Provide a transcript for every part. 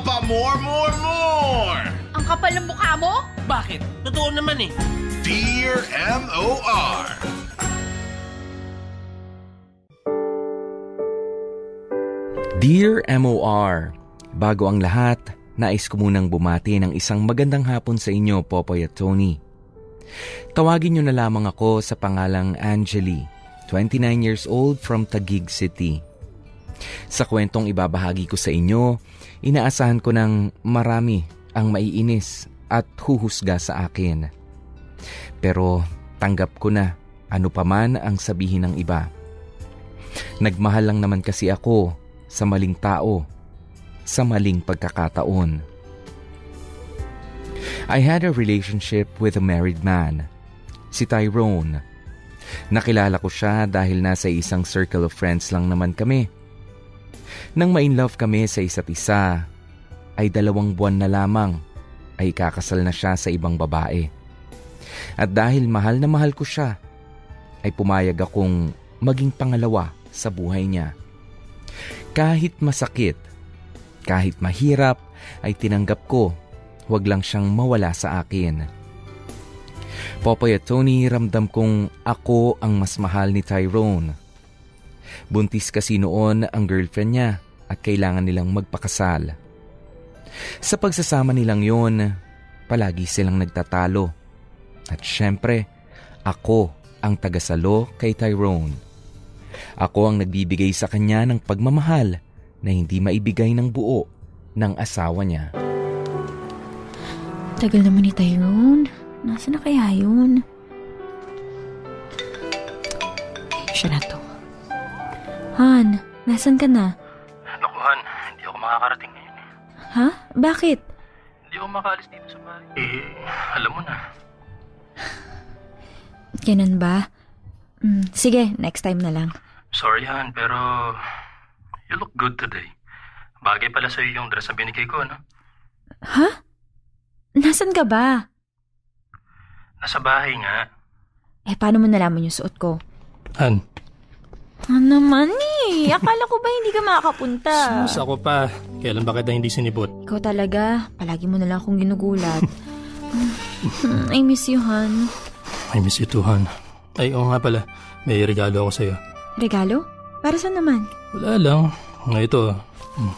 pa more, more, more! Ang kapal ng mukha mo? Bakit? Totoo naman eh. Dear M.O.R. Dear MOR, bago ang lahat, nais ko munang bumati ng isang magandang hapon sa inyo, Popoy at Tony. Tawagin niyo na lamang ako sa pangalang Angeli, 29 years old from Taguig City. Sa kwentong ibabahagi ko sa inyo, inaasahan ko ng marami ang maiinis at huhusga sa akin. Pero tanggap ko na ano paman ang sabihin ng iba. Nagmahal lang naman kasi ako sa maling tao, sa maling pagkakataon. I had a relationship with a married man, si Tyrone. Nakilala ko siya dahil nasa isang circle of friends lang naman kami. Nang ma love kami sa isa't isa, ay dalawang buwan na lamang ay kakasal na siya sa ibang babae. At dahil mahal na mahal ko siya, ay pumayag akong maging pangalawa sa buhay niya. Kahit masakit, kahit mahirap, ay tinanggap ko, huwag lang siyang mawala sa akin. Popoy at Tony, ramdam kong ako ang mas mahal ni Tyrone. Buntis kasi noon ang girlfriend niya at kailangan nilang magpakasal. Sa pagsasama nilang yon, palagi silang nagtatalo. At syempre, ako ang tagasalo kay Tyrone. Ako ang nagbibigay sa kanya ng pagmamahal na hindi maibigay ng buo ng asawa niya. Tagal naman ni Tyrone. Nasaan na kaya yun? Siya na to. Han, nasan ka na? Naku, Han, hindi ako makakarating ngayon eh. Ha? Bakit? Hindi ako makaalis dito sa bahay. Eh, alam mo na. Ganun ba? Mm, sige, next time na lang. Sorry, Han, pero you look good today. Bagay pala sa'yo yung dress na binigay ko, no? Ha? Nasaan ka ba? Nasa bahay nga. Eh, paano mo nalaman yung suot ko? Han, Ano naman eh? Akala ko ba hindi ka makakapunta? sus ako pa. Kailan ba kita hindi sinibot? Ikaw talaga. Palagi mo na lang akong ginugulat. Mm, I miss you, Han. I miss you too, Han. Ay, oo nga pala. May regalo ako sa'yo. Regalo? Para saan naman? Wala lang. Nga ito. Hmm.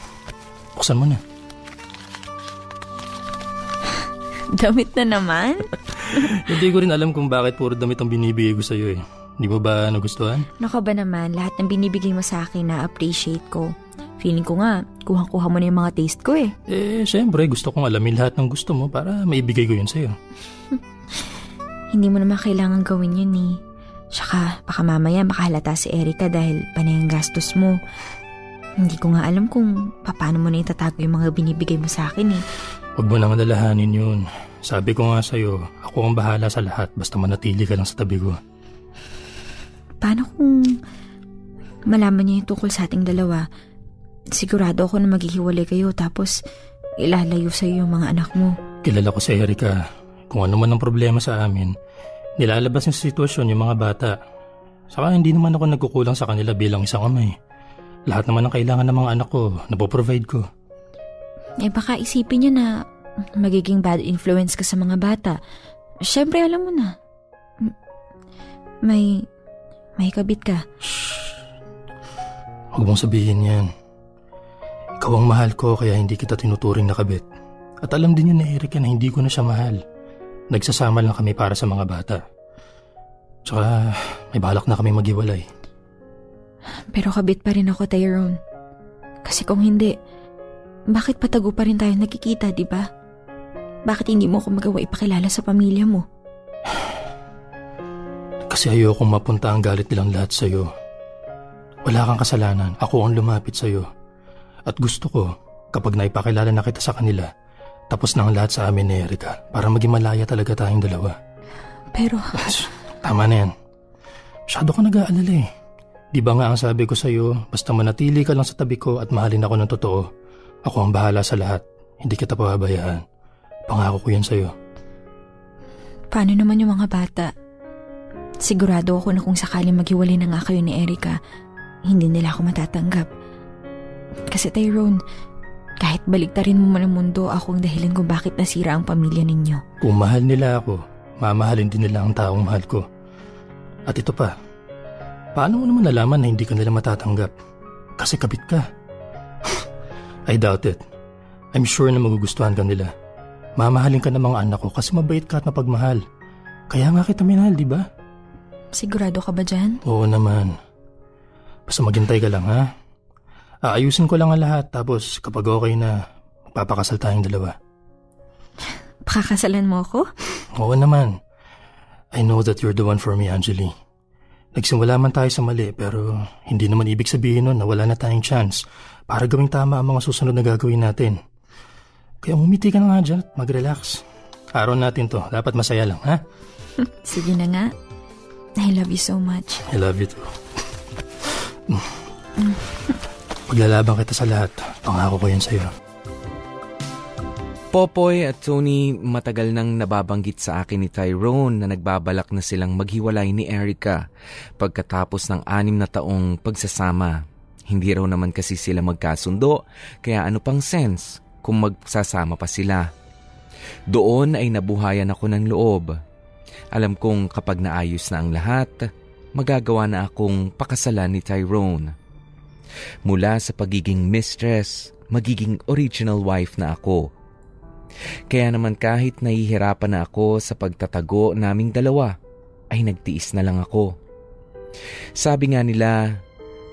Buksan mo na. Damit na naman? Hindi ko rin alam kung bakit puro damit ang binibigay ko sa'yo eh. Di mo ba nagustuhan? Naka ba naman, lahat ng binibigay mo sa akin na appreciate ko. Feeling ko nga, kuha-kuha mo na yung mga taste ko eh. Eh, syempre, gusto kong alamin lahat ng gusto mo para maibigay ko yun sa'yo. Hindi mo naman kailangan gawin yun eh. Tsaka, baka mamaya makahalata si Erika dahil panay ang gastos mo. Hindi ko nga alam kung paano mo na itatago yung mga binibigay mo sa akin eh. Huwag mo nang alalahanin yun. Sabi ko nga sa'yo, ako ang bahala sa lahat basta manatili ka lang sa tabi ko. Paano kung malaman niya yung tungkol sa ating dalawa? Sigurado ako na maghihiwalay kayo tapos ilalayo sa iyo yung mga anak mo. Kilala ko si Erika. Kung ano man ang problema sa amin, nilalabas niya sa sitwasyon yung mga bata. Saka hindi naman ako nagkukulang sa kanila bilang isang amay. Lahat naman ng kailangan ng mga anak ko, napoprovide ko. Eh baka isipin niya na magiging bad influence ka sa mga bata. Siyempre alam mo na. May, may kabit ka. Huwag mong sabihin yan. Ikaw ang mahal ko kaya hindi kita tinuturing na kabit. At alam din yun ni Erika na hindi ko na siya mahal. Nagsasama lang kami para sa mga bata. Tsaka may balak na kami maghiwalay. Pero kabit pa rin ako, Tyrone. Kasi kung hindi, bakit patago pa rin tayo nagkikita, di ba? Bakit hindi mo ako magawa ipakilala sa pamilya mo? Kasi ayokong mapunta ang galit nilang lahat sa'yo. Wala kang kasalanan. Ako ang lumapit sa'yo. At gusto ko, kapag naipakilala na kita sa kanila, tapos na ang lahat sa amin ni Erika para maging malaya talaga tayong dalawa. Pero, Tama na yan. Masyado ka nag-aalala eh. Di ba nga ang sabi ko sa'yo, basta manatili ka lang sa tabi ko at mahalin ako ng totoo. Ako ang bahala sa lahat. Hindi kita pababayaan. Pangako ko yan sa'yo. paano naman yung mga bata? Sigurado ako na kung sakaling maghiwalay na nga kayo ni Erika, hindi nila ako matatanggap. Kasi Tyrone, Kahit baliktarin mo man ang mundo, ako ang dahilan kung bakit nasira ang pamilya ninyo. Kung mahal nila ako, mamahalin din nila ang taong mahal ko. At ito pa, paano mo naman nalaman na hindi ka nila matatanggap? Kasi kabit ka. I doubt it. I'm sure na magugustuhan ka nila. Mamahalin ka ng mga anak ko kasi mabait ka at mapagmahal. Kaya nga kita minahal, di ba? Sigurado ka ba dyan? Oo naman. Basta maghintay ka lang, ha? Aayusin ko lang ang lahat tapos kapag okay na, papakasal tayong dalawa. Pakakasalan mo ako? Oo naman. I know that you're the one for me, Angeli. Nagsimula man tayo sa mali pero hindi naman ibig sabihin nun na wala na tayong chance para gawing tama ang mga susunod na gagawin natin. Kaya umiti ka na nga dyan at mag-relax. Araw natin to. Dapat masaya lang, ha? Sige na nga. I love you so much. I love you too. Paglalaban kita sa lahat. Pangako ko yan sa'yo. Popoy at Tony matagal nang nababanggit sa akin ni Tyrone na nagbabalak na silang maghiwalay ni Erica pagkatapos ng anim na taong pagsasama. Hindi raw naman kasi sila magkasundo, kaya ano pang sense kung magsasama pa sila. Doon ay nabuhayan ako ng loob. Alam kong kapag naayos na ang lahat, magagawa na akong pakasalan ni Tyrone. Mula sa pagiging mistress, magiging original wife na ako. Kaya naman kahit nahihirapan na ako sa pagtatago naming dalawa, ay nagtiis na lang ako. Sabi nga nila,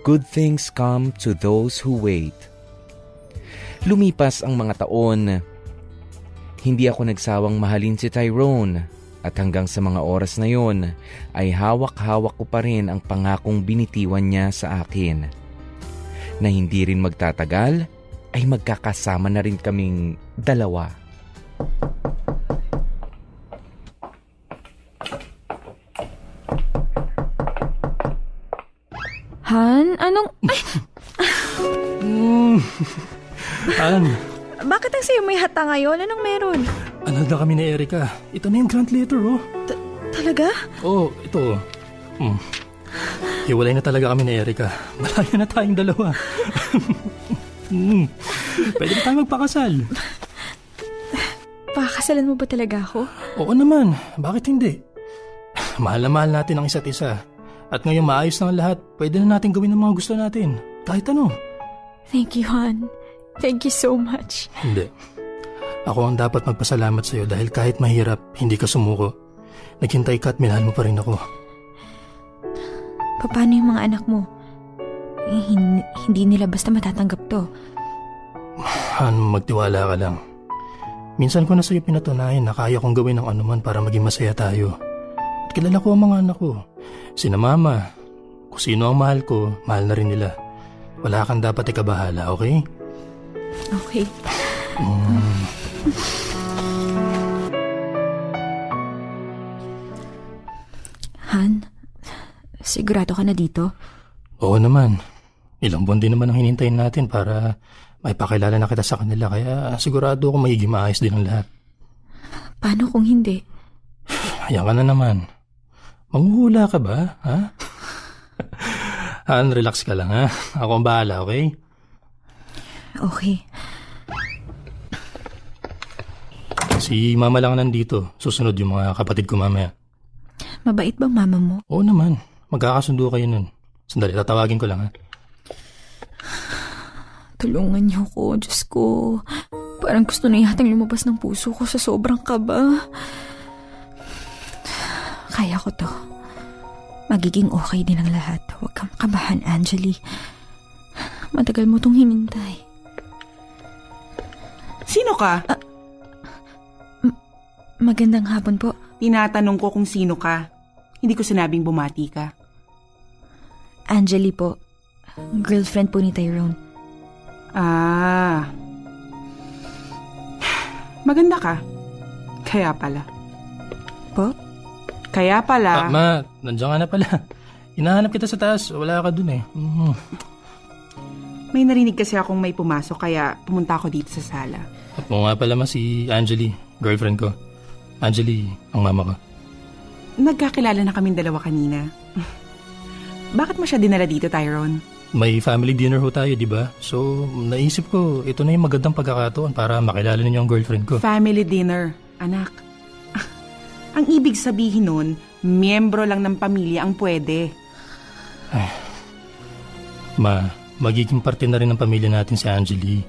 good things come to those who wait. Lumipas ang mga taon, hindi ako nagsawang mahalin si Tyrone at hanggang sa mga oras na yon ay hawak-hawak ko pa rin ang pangakong binitiwan niya sa akin. Na hindi rin magtatagal ay magkakasama na rin kaming dalawa. Han, anong... Ay, Mm. An, bakit ang sayo may hata ngayon? Anong meron? Ano na kami ni Erica? Ito na yung grant letter, oh. Talaga? Oo, oh, ito. Hmm. Hiwalay na talaga kami ni Erica. Malaya na tayong dalawa. hmm. Pwede na tayo magpakasal. Pakakasalan mo ba talaga ako? Oo naman, bakit hindi? Mahal na mahal natin ang isa't isa. At ngayon maayos na ang lahat, pwede na natin gawin ang mga gusto natin. Kahit ano. Thank you, Han. Thank you so much. Hindi. Ako ang dapat magpasalamat sa'yo dahil kahit mahirap, hindi ka sumuko. Naghintay ka at minahal mo pa rin ako. Paano yung mga anak mo? Eh, hindi, nila basta matatanggap to. Han, magtiwala ka lang. Minsan ko na sa'yo pinatunayan na kaya kong gawin ng anuman para maging masaya tayo. At kilala ko ang mga anak ko. Sina mama. Kung sino ang mahal ko, mahal na rin nila. Wala kang dapat ikabahala, okay? Okay. Han, sigurado ka na dito? Oo naman. Ilang buwan din naman ang hinintayin natin para may pakilala na kita sa kanila kaya sigurado ako magiging maayos din ang lahat. Paano kung hindi? Ayan ka na naman. Manghuhula ka ba, ha? Han, relax ka lang, ha? Ako ang bahala, okay? Okay. Si mama lang nandito. Susunod yung mga kapatid ko mamaya. Mabait ba mama mo? Oo naman. Magkakasundo kayo nun. Sandali, tatawagin ko lang, ha? Tulungan niyo ko, Diyos ko. Parang gusto na yatang lumabas ng puso ko sa sobrang kaba. Kaya ko to. Magiging okay din ang lahat. Huwag kang kabahan, Angeli. Matagal mo tong hinintay. Sino ka? Magandang hapon po. Tinatanong ko kung sino ka. Hindi ko sinabing bumati ka. Angeli po. Girlfriend po ni Tyrone. Ah. Maganda ka. Kaya pala. Po? Kaya pala. Ah, ma, nandiyan ka na pala. Hinahanap kita sa taas. Wala ka dun eh. Mhm. May narinig kasi akong may pumasok kaya pumunta ako dito sa sala. At mo nga pala ma si Angeli, girlfriend ko. Angeli, ang mama ko. Nagkakilala na kaming dalawa kanina. Bakit mo siya dinala dito, Tyrone? May family dinner ho tayo, di ba? So, naisip ko, ito na yung magandang pagkakataon para makilala ninyo ang girlfriend ko. Family dinner, anak. Ah, ang ibig sabihin nun, miyembro lang ng pamilya ang pwede. Ma, magiging parte na rin ng pamilya natin si Angeli.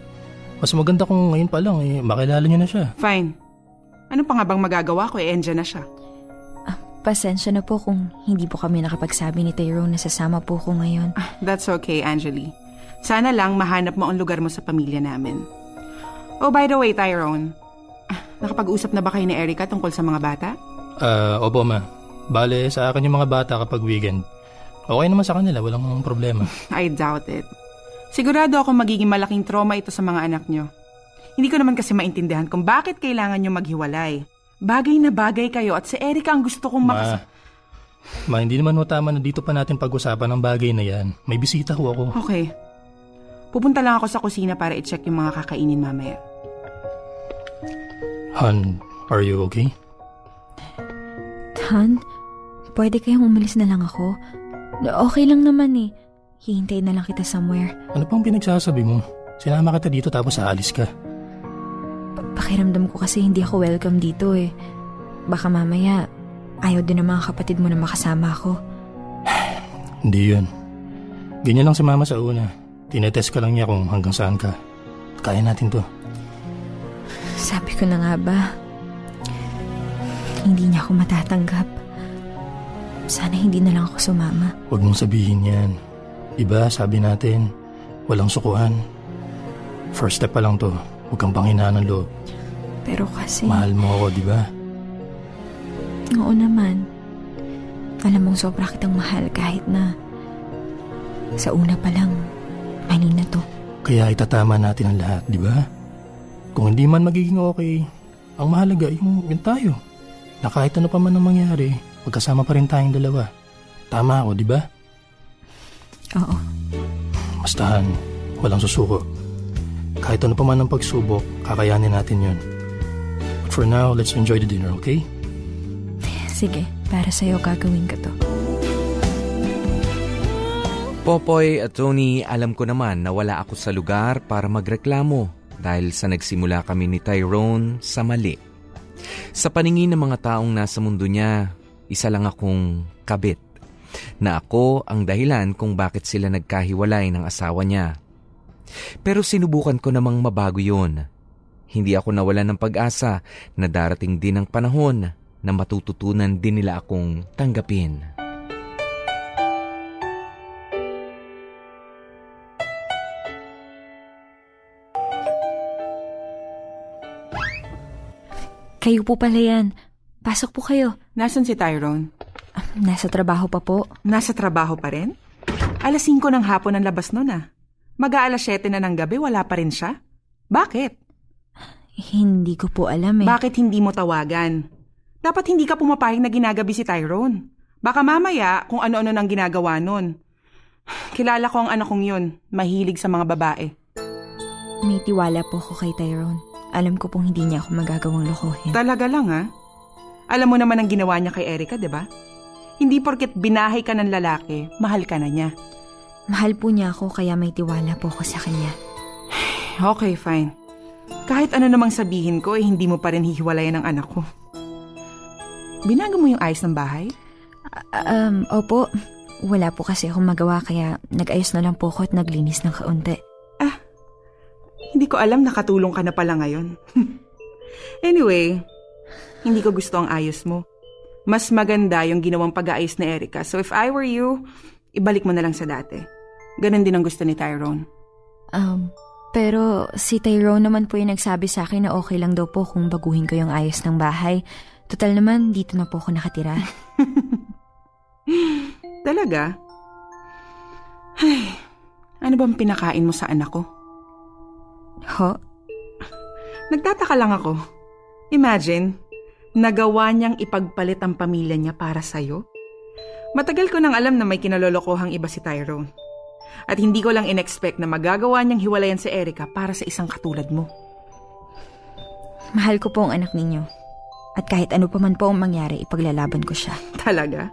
Mas maganda kung ngayon pa lang, eh, makilala niyo na siya. Fine. Ano pa nga bang magagawa ko? Eh, andyan na siya. Pasensya na po kung hindi po kami nakapagsabi ni Tyrone na sasama po ko ngayon. Ah, that's okay, Angeli. Sana lang mahanap mo ang lugar mo sa pamilya namin. Oh, by the way, Tyrone. ah, Nakapag-usap na ba kayo ni Erica tungkol sa mga bata? Ah, opo ma. Bale, sa akin yung mga bata kapag weekend. Okay naman sa kanila, walang problema. I doubt it. Sigurado ako magiging malaking trauma ito sa mga anak nyo. Hindi ko naman kasi maintindihan kung bakit kailangan nyo maghiwalay. Bagay na bagay kayo at si Erica ang gusto kong Ma, makas... ma, hindi naman ho tama na dito pa natin pag-usapan ng bagay na yan. May bisita ho ako. Okay. Pupunta lang ako sa kusina para i-check yung mga kakainin mamaya. Han, are you okay? Han, pwede kayong umalis na lang ako? Okay lang naman eh. Hihintayin na lang kita somewhere. Ano pang pinagsasabi mo? Sinama kita dito tapos aalis ka. Pa- Pakiramdam ko kasi hindi ako welcome dito eh. Baka mamaya, ayaw din ng mga kapatid mo na makasama ako. Hindi yun. Ganyan lang si mama sa una. Tinetest ka lang niya kung hanggang saan ka. Kaya natin to. Sabi ko na nga ba, hindi niya ako matatanggap. Sana hindi na lang ako sumama. Huwag mong sabihin yan. Diba sabi natin, walang sukuan. First step pa lang to. Huwag kang panghinaan ng loob. Pero kasi, Mahal mo ako, di ba? oo naman. Alam mong sobra kitang mahal kahit na sa una pa lang, mali na to. Kaya itatama natin ang lahat, di ba? Kung hindi man magiging okay, ang mahalaga yung, yung tayo. Na kahit ano pa man ang mangyari, magkasama pa rin tayong dalawa. Tama ako, di ba? Oo. Bastahan, walang susuko. Kahit ano pa man ang pagsubok, kakayanin natin yon. But for now, let's enjoy the dinner, okay? Sige, para sa'yo gagawin ko to. Popoy at Tony, alam ko naman na wala ako sa lugar para magreklamo dahil sa nagsimula kami ni Tyrone sa mali. Sa paningin ng mga taong nasa mundo niya, isa lang akong kabit na ako ang dahilan kung bakit sila nagkahiwalay ng asawa niya. Pero sinubukan ko namang mabago yon. Hindi ako nawalan ng pag-asa na darating din ang panahon na matututunan din nila akong tanggapin. Kayo po pala yan. Pasok po kayo. Nasaan si Tyrone? Nasa trabaho pa po. Nasa trabaho pa rin? Alas 5 ng hapon ang labas nun ah. Mag-aalas 7 na ng gabi, wala pa rin siya? Bakit? Hindi ko po alam eh. Bakit hindi mo tawagan? Dapat hindi ka pumapayag na ginagabi si Tyrone. Baka mamaya kung ano-ano nang ginagawa nun. Kilala ko ang anak kong yun. Mahilig sa mga babae. May tiwala po ko kay Tyrone. Alam ko pong hindi niya ako magagawang lokohin. Talaga lang ha? Alam mo naman ang ginawa niya kay Erica, di ba? Hindi porket binahay ka ng lalaki, mahal ka na niya. Mahal po niya ako kaya may tiwala po ko sa kanya. Okay, fine. Kahit ano namang sabihin ko, eh, hindi mo pa rin hihiwalayan ang anak ko. Binago mo yung ayos ng bahay? Ah, um, opo. Wala po kasi akong magawa kaya nag-ayos na lang po ako at naglinis ng kaunti. Hindi ko alam nakatulong ka na pala ngayon. anyway, hindi ko gusto ang ayos mo. Mas maganda yung ginawang pag-aayos ni Erica. So if I were you, ibalik mo na lang sa dati. Ganon din ang gusto ni Tyrone. Um, pero si Tyrone naman po yung nagsabi sa akin na okay lang daw po kung baguhin ko yung ayos ng bahay. Total naman, dito na po ako nakatira. Talaga? Ay, ano bang pinakain mo sa anak ko? Ho? Nagtataka lang ako. Imagine, nagawa niyang ipagpalit ang pamilya niya para sa'yo? Matagal ko nang alam na may kinalolokohang iba si Tyrone. At hindi ko lang in-expect na magagawa niyang hiwalayan si Erica para sa isang katulad mo. Mahal ko po ang anak ninyo. At kahit ano pa man po ang mangyari, ipaglalaban ko siya. Talaga?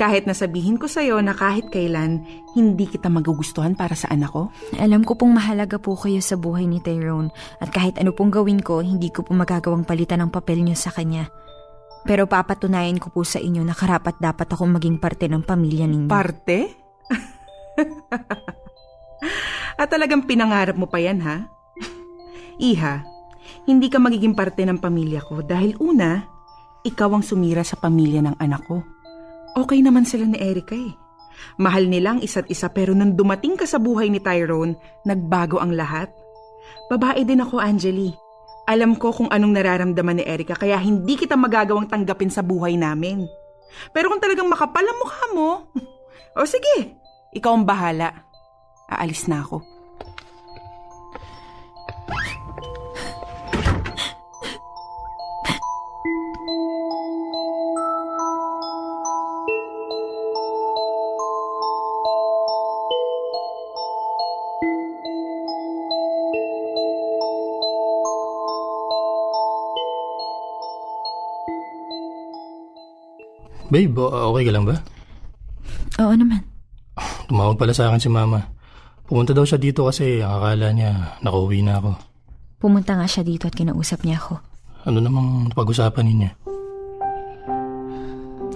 Kahit nasabihin ko sa'yo na kahit kailan, hindi kita magugustuhan para sa anak ko? Alam ko pong mahalaga po kayo sa buhay ni Tyrone at kahit ano pong gawin ko, hindi ko po magagawang palitan ang papel niyo sa kanya. Pero papatunayan ko po sa inyo na karapat dapat akong maging parte ng pamilya ninyo. Parte? At talagang pinangarap mo pa yan, ha? Iha, hindi ka magiging parte ng pamilya ko dahil una, ikaw ang sumira sa pamilya ng anak ko. Okay naman sila ni Erica eh. Mahal nila ang isa't isa pero nang dumating ka sa buhay ni Tyrone, nagbago ang lahat. Babae din ako, Angeli. Alam ko kung anong nararamdaman ni Erica kaya hindi kita magagawang tanggapin sa buhay namin. Pero kung talagang makapal ang mukha mo, o sige, ikaw ang bahala. Aalis na ako. Babe, okay ka lang ba? Oo naman. Tumawag pala sa akin si mama. Pumunta daw siya dito kasi akala niya nakauwi na ako. Pumunta nga siya dito at kinausap niya ako. Ano namang pag-usapan ninyo?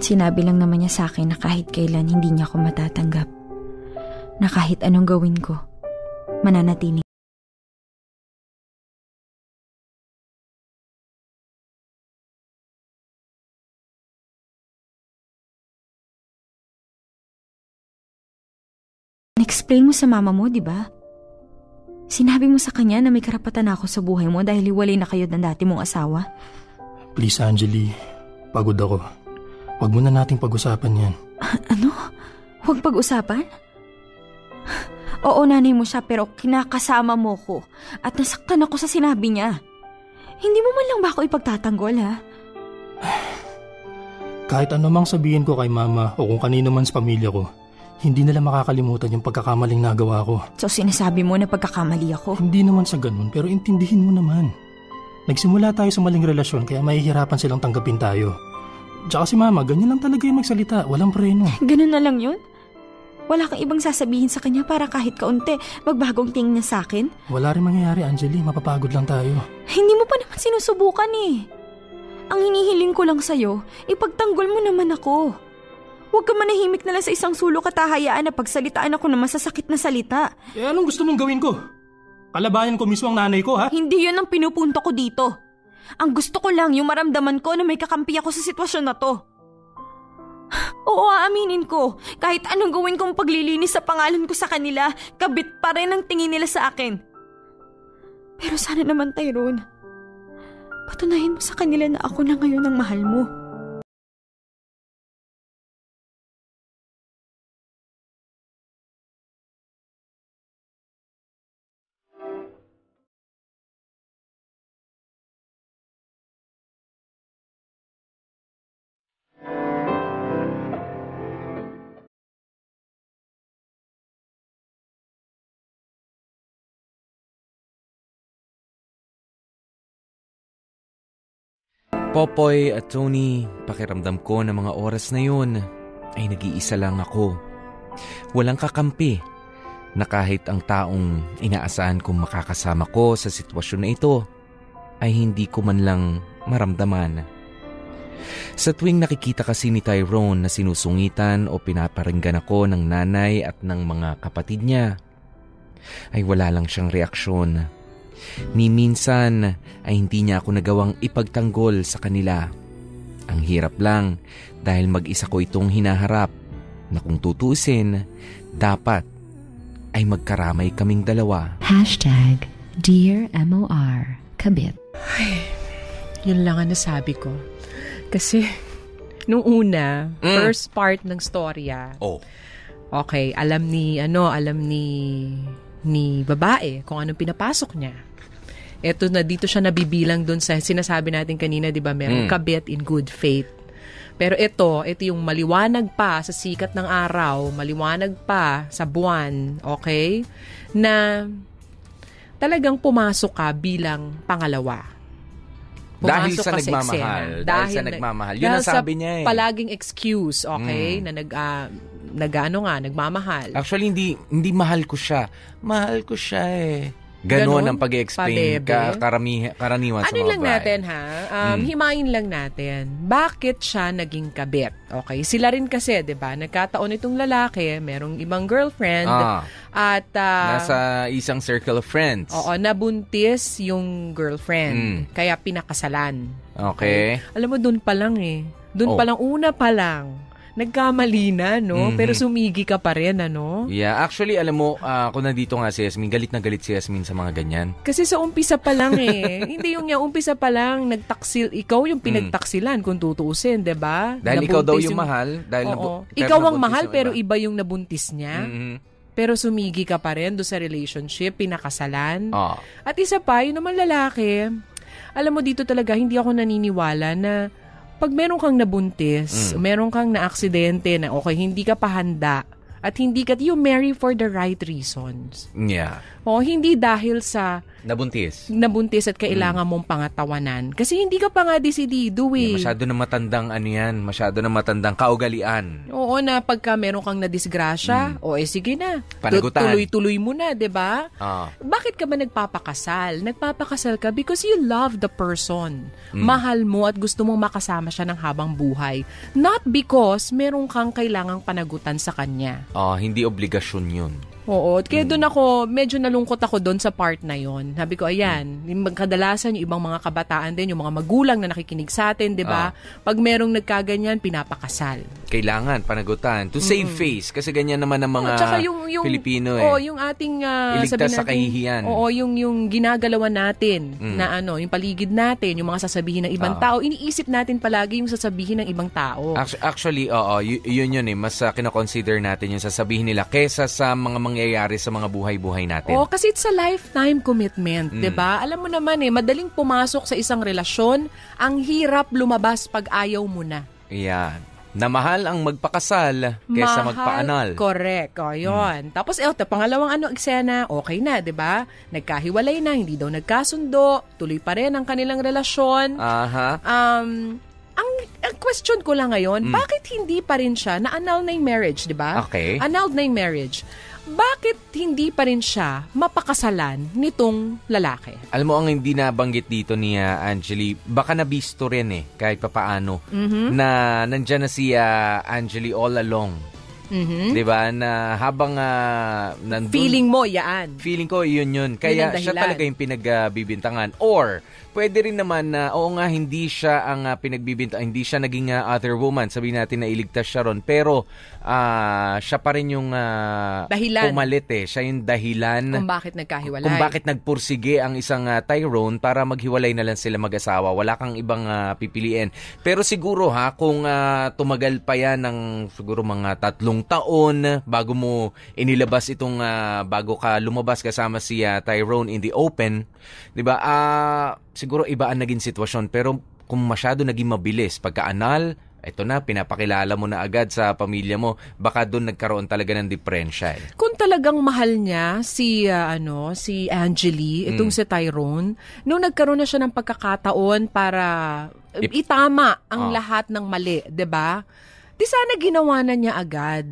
Sinabi lang naman niya sa akin na kahit kailan hindi niya ako matatanggap. Na kahit anong gawin ko, mananatili. Explain mo sa mama mo, di ba? Sinabi mo sa kanya na may karapatan ako sa buhay mo dahil hiwalay na kayo ng dati mong asawa? Please, Angeli. Pagod ako. Huwag mo na nating pag-usapan yan. Ano? Huwag pag-usapan? Oo, nanay mo siya pero kinakasama mo ko at nasaktan ako sa sinabi niya. Hindi mo man lang ba ako ipagtatanggol, ha? Kahit ano mang sabihin ko kay mama o kung kanino man sa pamilya ko, hindi nila makakalimutan yung pagkakamaling nagawa ko. So sinasabi mo na pagkakamali ako? Hindi naman sa ganun, pero intindihin mo naman. Nagsimula tayo sa maling relasyon kaya mahihirapan silang tanggapin tayo. Tsaka si mama, ganyan lang talaga yung magsalita, walang preno. Ganun na lang yun? Wala kang ibang sasabihin sa kanya para kahit kaunti magbagong tingin niya sa akin? Wala rin mangyayari, Angeli, mapapagod lang tayo. Hindi mo pa naman sinusubukan eh. Ang hinihiling ko lang sa'yo, ipagtanggol mo naman ako. Huwag ka manahimik na lang sa isang sulok at hahayaan na pagsalitaan ako ng masasakit na salita. Eh anong gusto mong gawin ko? Kalabayan ko mismo ang nanay ko, ha? Hindi yun ang pinupunto ko dito. Ang gusto ko lang yung maramdaman ko na may kakampi ako sa sitwasyon na to. Oo, aaminin ko. Kahit anong gawin kong paglilinis sa pangalan ko sa kanila, kabit pa rin ang tingin nila sa akin. Pero sana naman, Tyrone. Patunayan mo sa kanila na ako na ngayon ang mahal mo. Popoy at Tony, pakiramdam ko na mga oras na yun ay nag-iisa lang ako. Walang kakampi na kahit ang taong inaasahan kong makakasama ko sa sitwasyon na ito ay hindi ko man lang maramdaman. Sa tuwing nakikita kasi ni Tyrone na sinusungitan o pinaparinggan ako ng nanay at ng mga kapatid niya, ay wala lang siyang reaksyon. Ni minsan ay hindi niya ako nagawang ipagtanggol sa kanila. Ang hirap lang dahil mag-isa ko itong hinaharap na kung tutusin, dapat ay magkaramay kaming dalawa. Hashtag Dear MOR Kabit. Yun lang ang nasabi ko. Kasi, nung una, Mm. first part ng storya, Oh. okay, alam ni, ano, alam ni, ni babae kung anong pinapasok niya. Eto na, dito siya nabibilang doon sa sinasabi natin kanina, di ba, Mm. merong kabit in good faith. Pero ito, ito yung maliwanag pa sa sikat ng araw, maliwanag pa sa buwan, okay? Na talagang pumasok ka bilang pangalawa. Dahil pumasok sa ka nagmamahal. eksena. Dahil sa na- nagmamahal. Yun dahil ang sabi sa niya eh. palaging excuse, okay, Mm. na nag, ah, nag-ano nga, nagmamahal. Actually, hindi hindi mahal ko siya. Mahal ko siya eh. Ganon, ang pag-explain ka, karami, karaniwan sa Ano mga lang babae. natin ha? Um, Mm. Himayin lang natin. Bakit siya naging kabit? Okay, sila rin kasi, 'di ba? Nagkataon itong lalaki, merong ibang girlfriend Ah, at ah, nasa isang circle of friends. Oo, nabuntis yung girlfriend. Mm. Kaya pinakasalan. Okay. Alam mo, doon pa lang eh. Doon Oh. pa lang, una pa lang. Nagkamali na, no? Mhm. Pero sumigi ka pa rin, ano? Yeah, actually, alam mo, ah, kung nandito nga si Yasmin, galit na galit si Yasmin sa mga ganyan. Kasi sa umpisa pa lang eh. Hindi yung nga, umpisa pa lang, nagtaksil, ikaw yung pinagtaksilan kung tutuusin, 'di ba? Mm. Dahil ikaw daw Nabuntis yung mahal. Dahil Oo. nabu- Ikaw ang nabuntis mahal yung pero iba. iba yung nabuntis niya. Mhm. Pero sumigi ka pa rin doon sa relationship, pinakasalan. Ah. At isa pa, yun naman lalaki, alam mo dito talaga, hindi ako naniniwala na pag meron kang nabuntis, Mm. meron kang na-aksidente na okay, hindi ka pa handa, at hindi ka, you marry for the right reasons. Yeah. O, hindi dahil sa Nabuntis. nabuntis at kailangan mong pangatawanan. Kasi hindi ka pa nga desidido Mm. Yeah, eh. masyado na matandang ano yan. Masyado na matandang kaugalian. Oo na, pagka meron kang nadisgrasya, o eh sige na. Mm. Panagutan. Tuloy-tuloy mo na, 'di ba? Ah. Bakit ka ba nagpapakasal? Nagpapakasal ka because you love the person. Mm. Mahal mo at gusto mong makasama siya ng habang buhay. Not because meron kang kailangang panagutan sa kanya. Ah, hindi obligasyon yun. Oo. At Mm. Kaya doon ako, medyo nalungkot ako doon sa part na yon. Sabi ko, ayan, yung kadalasan yung ibang mga kabataan din, yung mga magulang na nakikinig sa atin, di ba? Pag merong nagkaganyan, pinapakasal. Kailangan panagutan. To save face. Kasi ganyan naman ang mga tsaka yung, yung, Pilipino eh. Oo, yung ating, ah, Iligtas sa kahihiyan. Oo, yung, yung ginagalawan natin Mm. na ano, yung paligid natin, yung mga sasabihin ng ibang Oo. tao, iniisip natin palagi yung sasabihin ng ibang tao. Actu- Actually, oo, yun yun eh. Mas uh, kinoconsider natin yung sasabihin nila kesa sa mga mangyayari sa mga buhay-buhay natin. Oo, kasi it's a lifetime commitment, Mm. 'di ba? Alam mo naman eh, madaling pumasok sa isang relasyon, ang hirap lumabas pag ayaw mo na. Yan. Na mahal ang magpakasal kesa Mahal, magpaanal. Correct. O, yun. Tapos, eto, pangalawang ano, eksena, okay na, di ba? Nagkahiwalay na, hindi daw nagkasundo, tuloy pa rin ang kanilang relasyon. Aha. Um, ang, ang question ko lang ngayon, bakit hindi pa rin siya na annul na yung marriage, di ba? Okay. Annulled na yung marriage. Bakit hindi pa rin siya mapakasalan nitong lalaki? Alam mo, ang hindi nabanggit dito ni uh, Angeli, baka nabisto rin eh, kahit papaano, Mm-hmm. na nandyan na si uh, Angeli all along. Mhm. 'Di ba? Na habang uh, nandun, Feeling mo, yaan. feeling ko yun yun. Kaya ang siya talaga yung pinagbibintangan. Or, pwede rin naman na, oo nga, hindi siya ang uh, pinagbibintangan, hindi siya naging uh, other woman. Sabihin natin na iligtas siya ron. Pero, ah, siya pa rin yung ah, Dahilan. pumalit eh. Siya yung dahilan Kung bakit nagkahiwalay. kung bakit nagpursige ang isang ah, Tyrone para maghiwalay na lang sila mag-asawa. Wala kang ibang ah, pipiliin. Pero siguro ha, kung ah, tumagal pa yan ng siguro mga tatlong taon bago mo inilabas itong ah, bago ka lumabas kasama si ah, Tyrone in the open, 'di ba? Ah, siguro iba ang naging sitwasyon pero kung masyado naging mabilis pagka-anal, ito na, pinapakilala mo na agad sa pamilya mo, baka doon nagkaroon talaga ng diferensya. eh. kung talagang mahal niya si ah, ano si Angeli itong Mm. si Tyrone nung nagkaroon na siya ng pagkakataon para Ip- itama ang Ah. lahat ng mali 'di ba di sana ginawa na niya agad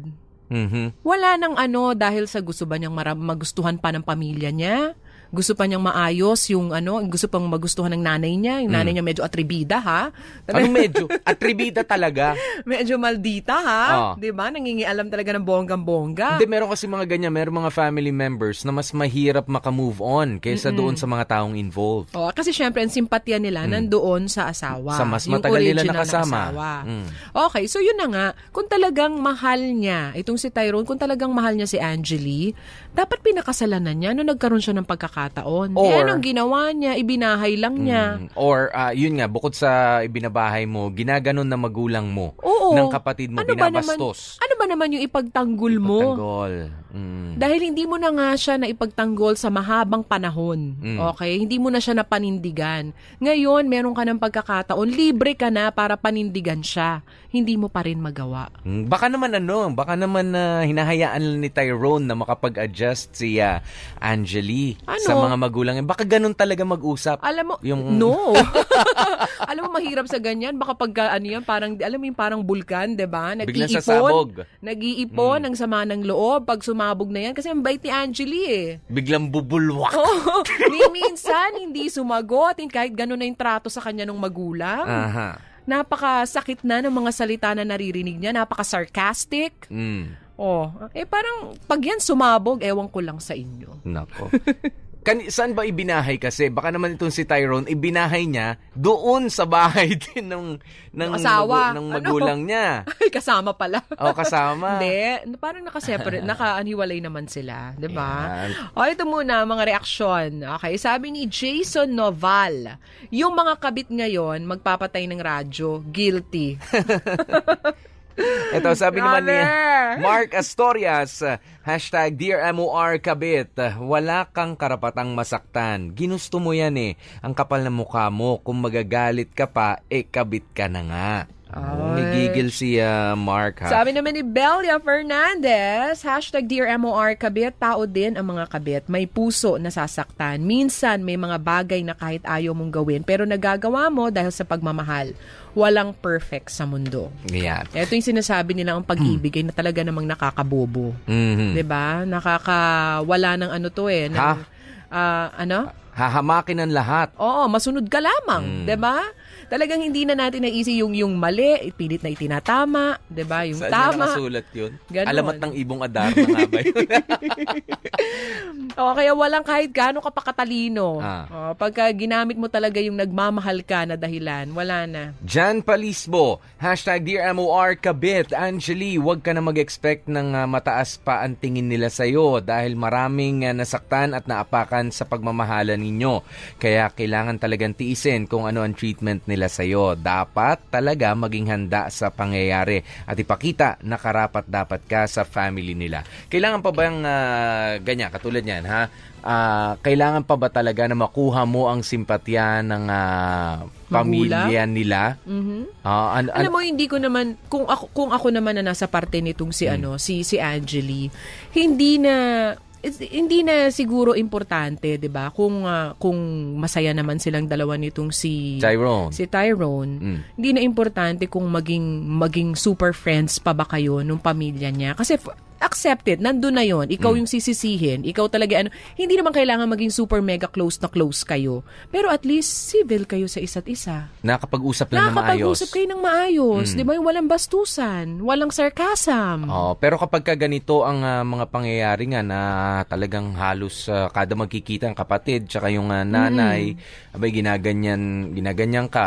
Mhm. wala nang ano dahil sa gusto ba niyang magustuhan pa ng pamilya niya gusto pa niyang maayos yung ano, gusto pang magustuhan ng nanay niya. Yung nanay niya medyo atribida ha. Anong medyo? Atribida talaga. medyo maldita ha. Ah. 'Di ba? Nangingialam talaga ng bonggang-bongga. Hindi, meron kasi mga ganyan. Meron mga family members na mas mahirap makamove on kaysa doon sa mga taong involved. Oh, kasi syempre ang simpatya nila nandoon sa asawa. Mm. Sa mas matagal nila na nakasama. asawa. Mm. Okay, so yun na nga, kung talagang mahal niya, itong si Tyrone, kung talagang mahal niya si Angeli, dapat pinakasalan na niya nung nagkaroon siya ng pagkakataon. Or- eh, anong ginawa niya? Ibinahay lang niya. Mm. Or, ah, yun nga, bukod sa ibinabahay mo, ginaganon na magulang mo. Oo, ng kapatid mo, Ano ba naman, binabastos. ano ba naman yung ipagtanggol mo? Pagtanggol. Mm. Dahil hindi mo na nga siya na ipagtanggol sa mahabang panahon. Mm. Okay? Hindi mo na siya napanindigan. Ngayon, meron ka ng pagkakataon, libre ka na para panindigan siya. Hindi mo pa rin magawa. Mm, Baka naman ano, baka naman na hinahayaan ni Tyrone na makapag-adjust si ah, Angeli Ano? sa mga magulang. Baka ganun talaga mag-usap. Alam mo, Yung- no. alam mo, mahirap sa ganyan. Baka pag, ano yan, parang, alam mo yung parang bulkan, di ba? Nag-iipon. Nag-iipon Mm. ng sama ng loob pag sumabog na yan. Kasi ang bait ni Angeli eh. Biglang bubulwak. Oo. Ni minsan, hindi sumagot. Kahit gano'n na yung trato sa kanya ng magulang. Aha. Napakasakit na ng mga salita na naririnig niya. Napaka-sarcastic. Mm. Oh, eh parang pag yan sumabog, ewan ko lang sa inyo. Nako. Kan saan ba ibinahay kasi? Baka naman itong si Tyrone, ibinahay niya doon sa bahay din ng, ng, asawa. magu- ng Ano? magulang niya. Ay, kasama pala. O kasama. Hindi, parang nakaseparate, nakaaniwalay naman sila, 'di ba? Yan. O ito muna mga reaksyon. Okay, sabi ni Jason Noval, yung mga kabit ngayon magpapatay ng radyo, guilty. Ito, sabi naman ni. Mark Astorias, hashtag Dear MOR Kabit, wala kang karapatang masaktan. Ginusto mo yan eh. Ang kapal ng mukha mo, kung magagalit ka pa, eh kabit ka na nga. Oh, nagigil si ah, Mark ha. Sabi naman ni Belia Fernandez, hashtag Dear MOR kabit, tao din ang mga kabit. May puso na sasaktan. Minsan may mga bagay na kahit ayaw mong gawin, pero nagagawa mo dahil sa pagmamahal. Walang perfect sa mundo. Yan. Ito yung sinasabi nila ang pag-ibig ay na talaga namang nakakabobo. Mhm. 'Di ba? Nakakawala ng ano to eh. Ng, Ha? ah, ano? Hahamakin ang lahat. Oo, masunod ka lamang, Mm. ba? Talagang hindi na natin naisi yung yung mali, pilit na itinatama, 'di ba? Yung Saan tama. na nakasulat yun? Ganon. Alamat ng ibong adar na nga ba yun? O, kaya walang kahit gaano ka pa katalino. Ah. O, pagka ginamit mo talaga yung nagmamahal ka na dahilan, wala na. Jan Palisbo, hashtag Dear MOR Kabit, Angeli, huwag ka na mag-expect ng ah, mataas pa ang tingin nila sa'yo dahil maraming ah, nasaktan at naapakan sa pagmamahalan ninyo. Kaya kailangan talagang tiisin kung ano ang treatment nila sa'yo. Dapat talaga maging handa sa pangyayari at ipakita na karapat dapat ka sa family nila. Kailangan pa bang ah, ganyan, katulad niyan, ha? Ah, kailangan pa ba talaga na makuha mo ang simpatya ng ah, pamilya nila? Mhm. Ah, an- an- Alam mo hindi ko naman kung ako kung ako naman na nasa parte nitong si Hmm. ano si si Angeli, hindi na it's- hindi na siguro importante, 'di ba? Kung ah, kung masaya naman silang dalawa nitong si Tyrone. si Tyrone, Mm. hindi na importante kung maging maging super friends pa ba kayo nung pamilya niya kasi accepted, nandun na yon. Ikaw Mm. yung sisisihin. Ikaw talaga, ano, hindi naman kailangan maging super mega close na close kayo. Pero at least civil kayo sa isa't isa. Nakapag-usap lang na maayos. Nakakapag-usap kayo ng maayos. Mm. Di ba? Yung walang bastusan, walang sarcasm. Oh, pero kapag ka ganito ang ah, mga pangyayari nga na talagang halos ah, kada magkikita ang kapatid tsaka yung ah, nanay, abay ginaganyan, ginaganyan ka.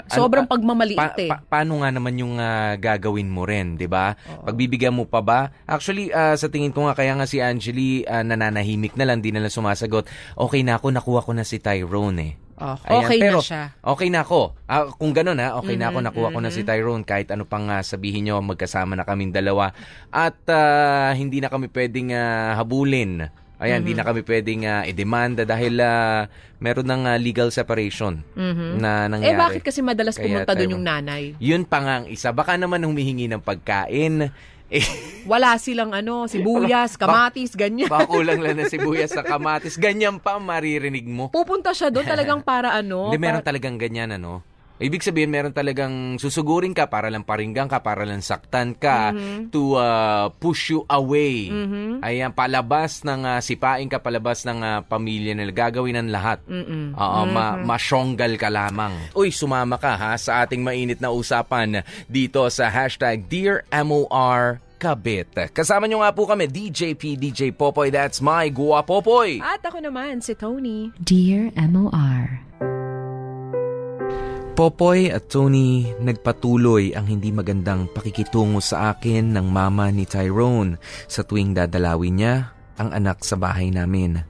ano- Sobrang ah, pagmamaliit pa- eh. pa- paano nga naman yung ah, gagawin mo rin, 'di ba? Pagbibigyan mo pa ba? Actually, ah, sa tingin ko nga kaya nga si Angeli ah, nananahimik na lang, di na lang sumasagot. Okay na ako, nakuha ko na si Tyrone eh. Oh, Ayan, okay pero, na siya. Okay na ako. Ah, kung ganun ha, okay na ako, Mhm, nakuha ko na si Tyrone kahit ano pang ah, sabihin nyo, magkasama na kaming dalawa. At ah, hindi na kami pwedeng ah, habulin. Ayan, hindi Mhm. na kami pwedeng ah, idemanda dahil ah, meron ng ah, legal separation Mhm. na Eh nangyari. bakit kasi madalas Kaya pumunta doon yung nanay? Yun pa nga ang isa. Baka naman humihingi ng pagkain. Eh, Wala silang ano, sibuyas, kamatis, ganyan. baka kulang lang na sibuyas sa kamatis. Ganyan pa maririnig mo. Pupunta siya doon talagang para ano? Hindi, meron para- talagang ganyan, ano? Ibig sabihin, meron talagang susugurin ka para lang paringgan ka, para lang saktan ka, Mhm. to uh, push you away. Mhm. Ayan, palabas ng, uh, sipain ka, palabas ng uh, pamilya nila. Gagawin ng lahat. Mm-mm. Oo, ma- masyonggal ka lamang. Uy, sumama ka ha sa ating mainit na usapan dito sa hashtag Dear MOR Kabit. Kasama nyo nga po kami, DJP, DJ Popoy, that's my Guwapopoy. At ako naman, si Tony. Dear MOR. Popoy at Tony, nagpatuloy ang hindi magandang pakikitungo sa akin ng mama ni Tyrone sa tuwing dadalawin niya ang anak sa bahay namin.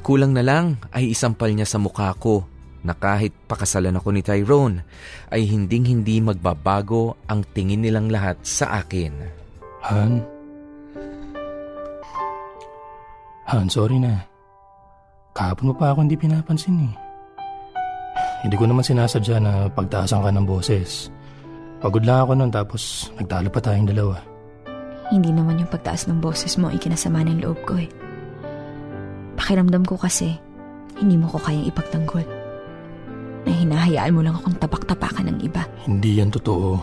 Kulang na lang ay isampal niya sa mukha ko na kahit pakasalan ako ni Tyrone ay hinding-hindi magbabago ang tingin nilang lahat sa akin. Han? Han, sorry na. Kahapon mo pa ako hindi pinapansin eh. Hindi ko naman sinasadya na pagtaasan ka ng boses. Pagod lang ako nun tapos nagtalo pa tayong dalawa. Hindi naman yung pagtaas ng boses mo ikinasama ng loob ko eh. Pakiramdam ko kasi, hindi mo ko kayang ipagtanggol. Na hinahayaan mo lang akong tapak-tapakan ng iba. Hindi yan totoo.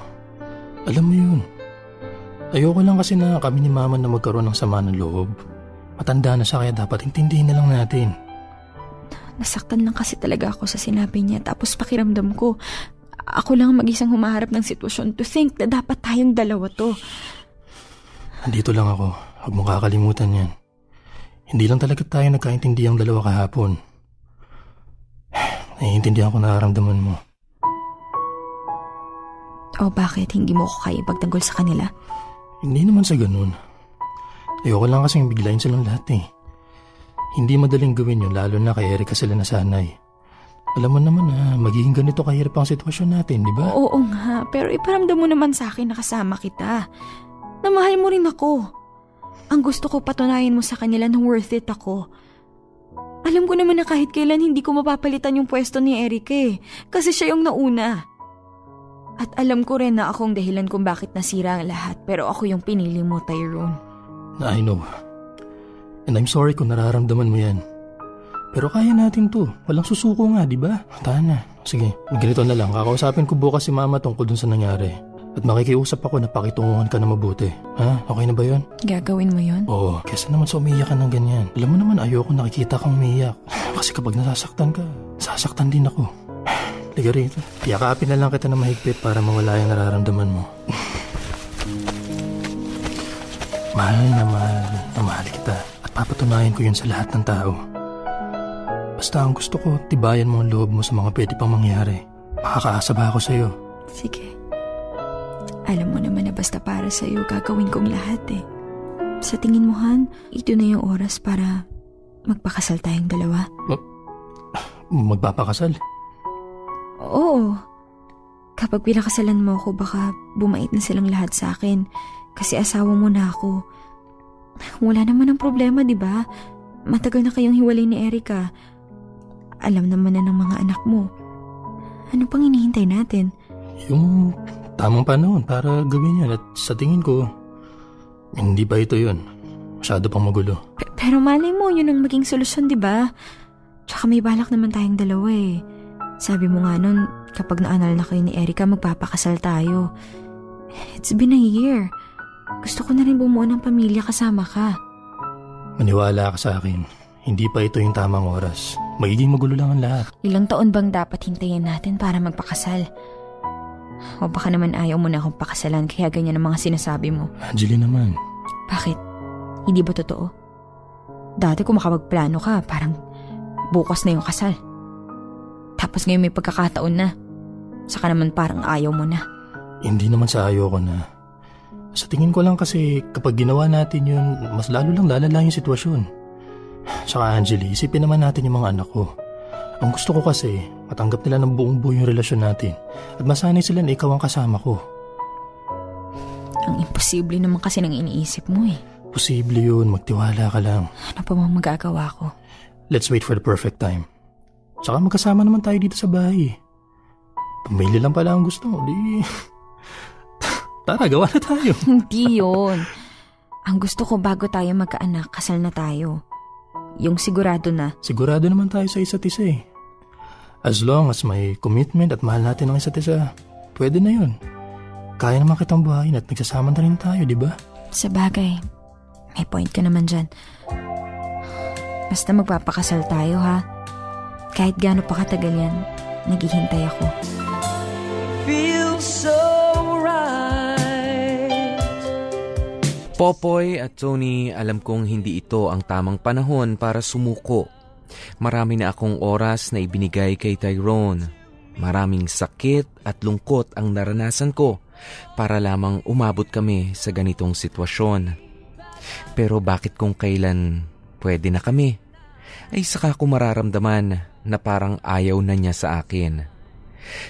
Alam mo yun. Ayoko lang kasi na kami ni Mama na magkaroon ng sama ng loob. Matanda na siya kaya dapat intindihin na lang natin. Nasaktan lang kasi talaga ako sa sinabi niya tapos pakiramdam ko, ako lang mag-isang humaharap ng sitwasyon to think na dapat tayong dalawa to. Andito lang ako. Huwag mo kakalimutan yan. Hindi lang talaga tayo nagkaintindi ang dalawa kahapon. Naiintindihan ko nararamdaman mo. O bakit hindi mo ko kaya ipagtanggol sa kanila? Hindi naman sa ganun. Ayoko lang kasing biglayin silang lahat eh. Hindi madaling gawin yun lalo na kay Erika sila nasanay. Alam mo naman na magiging ganito kahirap ang sitwasyon natin, di ba? Oo nga, pero iparamdam mo naman sa akin na kasama kita. Na mahal mo rin ako. Ang gusto ko patunayan mo sa kanila na worth it ako. Alam ko naman na kahit kailan hindi ko mapapalitan yung pwesto ni Eric eh. Kasi siya yung nauna. At alam ko rin na akong dahilan kung bakit nasira ang lahat. Pero ako yung pinili mo, Tyrone. I know. And I'm sorry kung nararamdaman mo yan. Pero kaya natin to. Walang susuko nga, di ba? Tahan na. Sige, ganito na lang. Kakausapin ko bukas si Mama tungkol dun sa nangyari. At makikiusap ako na pakitunguhan ka na mabuti. Ha? Okay na ba yon? Gagawin mo yon? Oo, kesa naman sa umiyak ka ng ganyan. Alam mo naman ayoko nakikita kang umiyak. Kasi kapag nasasaktan ka, sasaktan din ako. Liga rito. Yakapin na lang kita na mahigpit para mawala yung nararamdaman mo. mahal na mahal na mahal kita papatunayan ko yun sa lahat ng tao. Basta ang gusto ko, tibayan mo ang loob mo sa mga pwede pang mangyari. Makakaasa ba ako sa'yo? Sige. Alam mo naman na basta para sa'yo gagawin kong lahat eh. Sa tingin mo, Han, ito na yung oras para magpakasal tayong dalawa? Magpapakasal? Oo. Kapag pinakasalan mo ako, baka bumait na silang lahat sa akin. Kasi asawa mo na ako. Wala naman ang problema, di ba? Matagal na kayong hiwalay ni Erika. Alam naman na ng mga anak mo. Ano pang hinihintay natin? Yung tamang panahon para gawin yan at sa tingin ko, hindi pa ito yun. Masyado pang magulo. P- pero malay mo, yun ang maging solusyon, di ba? Tsaka may balak naman tayong dalawa eh. Sabi mo nga nun, kapag naanal na kayo ni Erika, magpapakasal tayo. It's been a year. Gusto ko na rin bumuo ng pamilya kasama ka. Maniwala ka sa akin. Hindi pa ito yung tamang oras. Magiging magulo lang ang lahat. Ilang taon bang dapat hintayin natin para magpakasal? O baka naman ayaw mo na akong pakasalan kaya ganyan ang mga sinasabi mo. Angeli naman. Bakit? Hindi ba totoo? Dati kung makapagplano ka, parang bukas na yung kasal. Tapos ngayon may pagkakataon na. Saka naman parang ayaw mo na. Hindi naman sa ayaw ko na. Sa tingin ko lang kasi kapag ginawa natin yun, mas lalo lang lalala yung sitwasyon. Saka Angeli, isipin naman natin yung mga anak ko. Ang gusto ko kasi, matanggap nila ng buong buo yung relasyon natin. At masanay sila na ikaw ang kasama ko. Ang imposible naman kasi nang iniisip mo eh. Posible yun, magtiwala ka lang. Ano pa bang magagawa ko? Let's wait for the perfect time. Tsaka magkasama naman tayo dito sa bahay. Pamilya lang pala ang gusto mo, di... Tara, gawa na tayo. Hindi yun. Ang gusto ko bago tayo magkaanak, kasal na tayo. Yung sigurado na. Sigurado naman tayo sa isa't isa eh. As long as may commitment at mahal natin ang isa't isa, pwede na yun. Kaya naman kitang buhayin at nagsasama na rin tayo, di ba? Sa bagay, may point ka naman dyan. Basta magpapakasal tayo ha. Kahit gaano pa katagal yan, naghihintay ako. Feel so Popoy at Tony, alam kong hindi ito ang tamang panahon para sumuko. Marami na akong oras na ibinigay kay Tyrone. Maraming sakit at lungkot ang naranasan ko para lamang umabot kami sa ganitong sitwasyon. Pero bakit kung kailan pwede na kami? ay saka ko mararamdaman na parang ayaw na niya sa akin.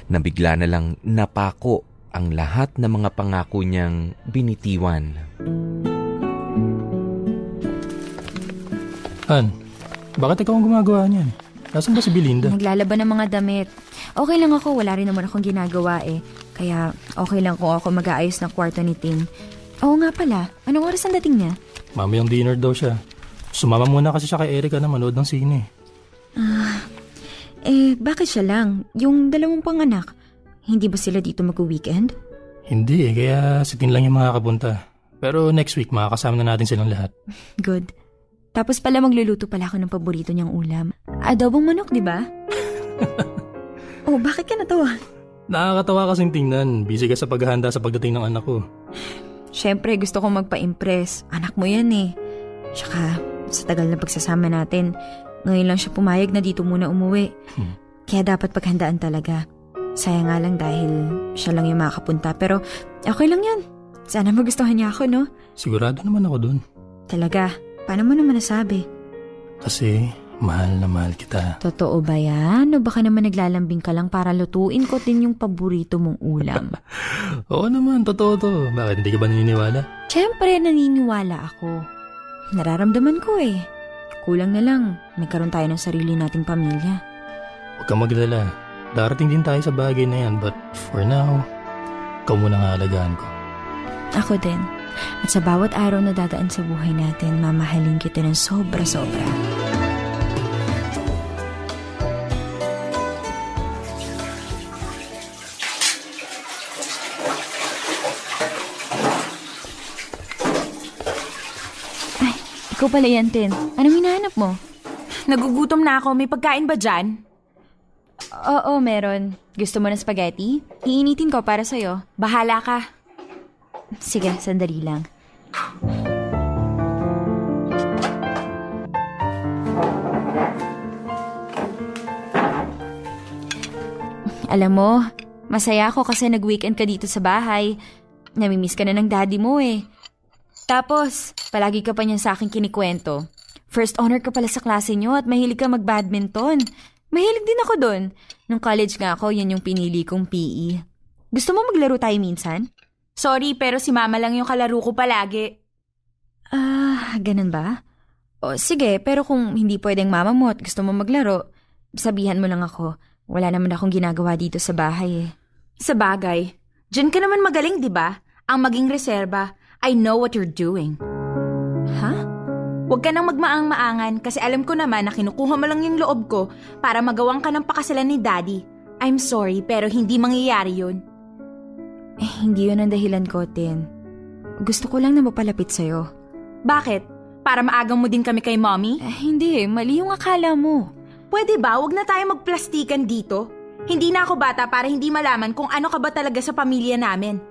Nabigla na lang napako ang lahat ng mga pangako niyang binitiwan. Han, bakit ikaw ang gumagawa niyan? Nasaan ba si Belinda? Naglalaban ng mga damit. Okay lang ako, wala rin naman akong ginagawa eh. Kaya okay lang kung ako mag-aayos ng kwarto ni Tin. Oo nga pala, anong oras ang dating niya? Mamayang dinner daw siya. Sumama muna kasi siya kay Erica na manood ng sine. Eh, bakit siya lang? Yung dalawang panganak, hindi ba sila dito mag-weekend? Hindi eh, kaya si Tin lang yung makakapunta. Pero next week makakasama na natin silang lahat. Good. Tapos pala magluluto pala ako ng paborito niyang ulam. Adobong manok, di ba? oh, bakit ka natawa? Nakakatawa kasing tingnan. Busy ka sa paghahanda sa pagdating ng anak ko. Siyempre, gusto kong magpa-impress. Anak mo yan eh. Tsaka, sa tagal na pagsasama natin, ngayon lang siya pumayag na dito muna umuwi. Hmm. Kaya dapat paghandaan talaga. Sayang nga lang dahil siya lang yung makapunta. Pero okay lang yan. Sana magustuhan niya ako, no? Sigurado naman ako dun. Talaga, paano mo naman nasabi? Kasi mahal na mahal kita. Totoo ba yan? O baka naman naglalambing ka lang para lutuin ko din yung paborito mong ulam? Oo naman, totoo to. Bakit hindi ka ba naniniwala? Siyempre, naniniwala ako. Nararamdaman ko eh. Kulang na lang, nagkaroon tayo ng sarili nating pamilya. Huwag kang maglala. Darating din tayo sa bagay na yan, but for now, ikaw muna nga alagaan ko. Ako din. At sa bawat araw na dadaan sa buhay natin, mamahalin kita ng sobra-sobra. Ay, ikaw pala yan, Tin. Anong hinahanap mo? Nagugutom na ako. May pagkain ba dyan? Oo, meron. Gusto mo ng spaghetti? Iinitin ko para sa'yo. Bahala ka. Sige, sandali lang. Alam mo, masaya ako kasi nag-weekend ka dito sa bahay. Namimiss ka na ng daddy mo eh. Tapos, palagi ka pa niyan sa akin kinikwento. First honor ka pala sa klase niyo at mahilig ka mag-badminton. Mahilig din ako doon. Nung college nga ako, yan yung pinili kong PE. Gusto mo maglaro tayo minsan? Sorry, pero si mama lang yung kalaro ko palagi. Ah, ganun ba? O sige, pero kung hindi pwedeng mama mo at gusto mo maglaro, sabihan mo lang ako. Wala naman akong ginagawa dito sa bahay eh. Sa bagay, dyan ka naman magaling, di ba? Ang maging reserba. I know what you're doing. Ha? Huwag ka nang magmaang-maangan kasi alam ko naman na kinukuha mo lang yung loob ko para magawang ka ng pakasalan ni Daddy. I'm sorry, pero hindi mangyayari yun. Eh, hindi yun ang dahilan ko, Tin. Gusto ko lang na mapalapit sa'yo. Bakit? Para maagang mo din kami kay Mommy? Eh, hindi. Mali yung akala mo. Pwede ba wag na tayo magplastikan dito? Hindi na ako bata para hindi malaman kung ano ka ba talaga sa pamilya namin.